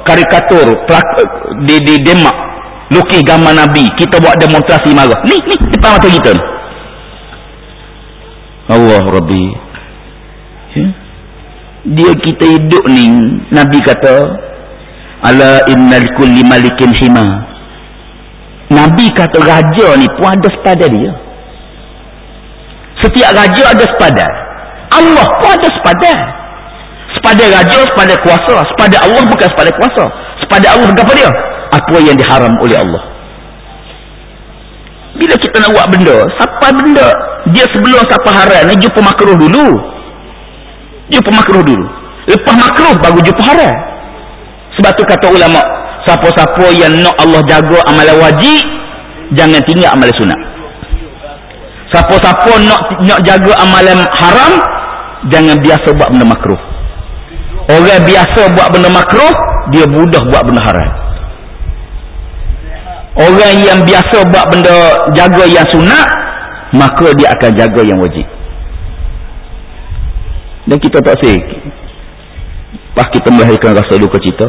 karikatur di, di Demak, lukis gambar Nabi, kita buat demonstrasi marah. Ni, ni, depan mata kita ni. Allah Rabbi. Ya? dia kita hidup ni Nabi kata ala innal kulli malikin hima Nabi kata raja ni pun ada sepada dia setiap raja ada sepada Allah pun ada sepada sepada raja sepada kuasa. Sepada Allah bukan sepada kuasa. Sepada Allah apa dia? Apa yang diharam oleh Allah. Bila kita nak buat benda siapa benda? Dia sebelum siapa haram ni jumpa makruh dulu. Jumpa makruh dulu. Lepas makruh baru jumpa haram. Sebab tu kata ulama siapa-siapa yang nak Allah jaga amalan wajib jangan tinggal amalan sunat. Siapa-siapa nak nak jaga amalan haram jangan biasa buat benda makruh orang biasa buat benda makruh dia mudah buat benda haram. Orang yang biasa buat benda jaga yang sunat maka dia akan jaga yang wajib. Dan kita tak sih pas kita melahirkan rasa duka cita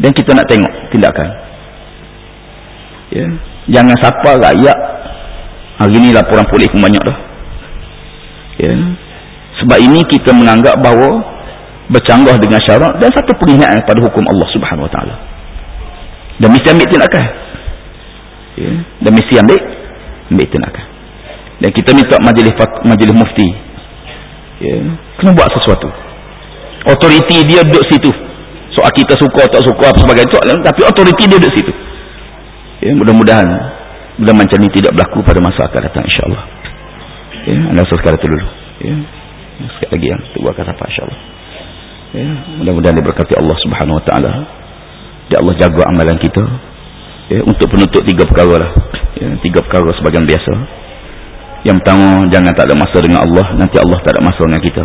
dan kita nak tengok tindakan. Ya jangan siapa rakyat. Hari ni laporan polis pun banyak dah. Ya sebab ini kita menganggap bahawa bercanggah dengan syarat dan satu penghinaan pada hukum Allah Subhanahu Wa Taala. Dan mesti ambil tindakan. Ya. Dan mesti ambil ambil tindakan. Dan kita minta majlis majlis mufti. Ya. Kena buat sesuatu. Otoriti dia duduk situ. Soal kita suka tak suka apa sebagainya soalan tapi otoriti dia duduk situ. Ya mudah-mudahan mudah macam ini tidak berlaku pada masa akan datang insyaallah. Ya anda sekarang itu dulu ya. Sekali lagi yang tunggu akan apa insyaallah ya. Mudah-mudahan diberkati Allah Subhanahu wa taala. Dan Allah jaga amalan kita. Ya untuk penutup tiga perkara lah. Ya tiga perkara sebagian biasa. Yang pertama jangan tak ada masa dengan Allah. Nanti Allah tak ada masa dengan kita.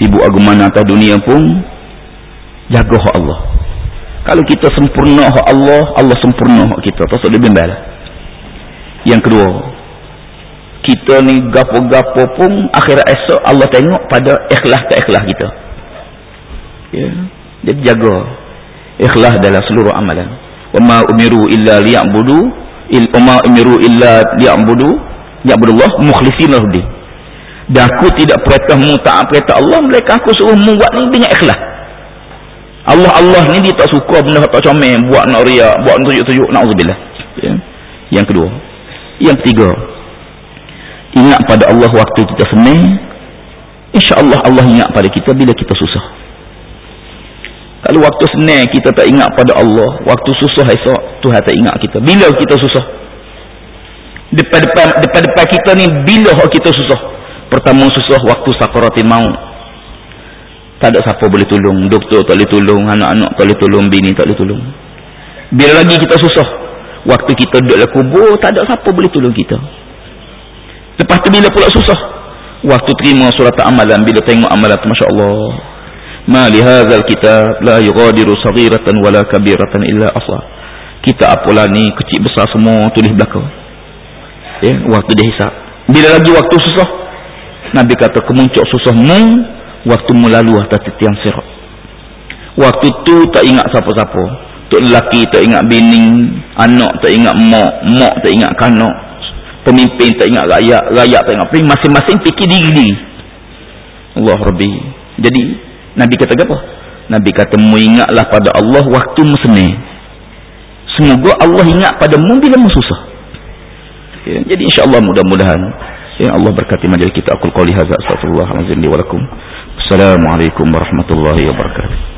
Sibuk agama atas dunia pun jaga hak Allah. Kalau kita sempurna hak Allah Allah sempurna hak kita. Usah bimbang lah. yang kedua kita ni gapo-gapo pun akhirat esok Allah tengok pada ikhlas tak ikhlas kita ya. Jadi jaga ikhlas dalam seluruh amalan. Wa ma umiru illa liya'budu il ma umiru illa liya'budu ya'budullah mukhlisina lahu dan aku tidak perintah mu tak perintah Allah mereka aku suruh mu buat ni dengan ikhlas. Allah Allah ni dia tak suka benda tak comel buat nak riak buat nak tunjuk-tunjuk na'udzubillah. Ya. Yang kedua. Yang ketiga. Ingat pada Allah waktu kita senang. insya-Allah Allah ingat pada kita bila kita susah kalau waktu senang kita tak ingat pada Allah, waktu susah esok Tuhan tak ingat kita. Bila kita susah? Depan-depan depan-depan kita ni bila kita susah? Pertama susah waktu sakaratul maut. Tak ada siapa boleh tolong, doktor tak boleh tolong, anak-anak tak boleh tolong, bini tak boleh tolong. Bila lagi kita susah? Waktu kita duduk dalam kubur, tak ada siapa boleh tolong kita. Lepas tu bila pula susah? Waktu terima surat amalan, bila tengok amalan tu, Masya Allah ma li hadzal kitab la yughadiru saghiratan wala kabiratan illa asla. Kita apalah ni kecil besar semua tulis belaka ya waktu dia hisap. Bila lagi waktu susah? Nabi kata kemuncak susahmu waktu melalu atas tiang sirat. Waktu tu tak ingat siapa-siapa. Tok lelaki tak ingat bini anak tak ingat mak mak tak ingat kanak pemimpin tak ingat rakyat rakyat tak ingat. Pemimpin masing-masing fikir diri Allah Rabbi. Jadi Nabi kata apa? Nabi kata mengingatlah pada Allah waktu musni. Semoga Allah ingat pada mu bila mu susah. Ya, jadi insya-Allah mudah-mudahan ya Allah berkati majlis kita. Aku wa lakum. Assalamualaikum warahmatullahi wabarakatuh.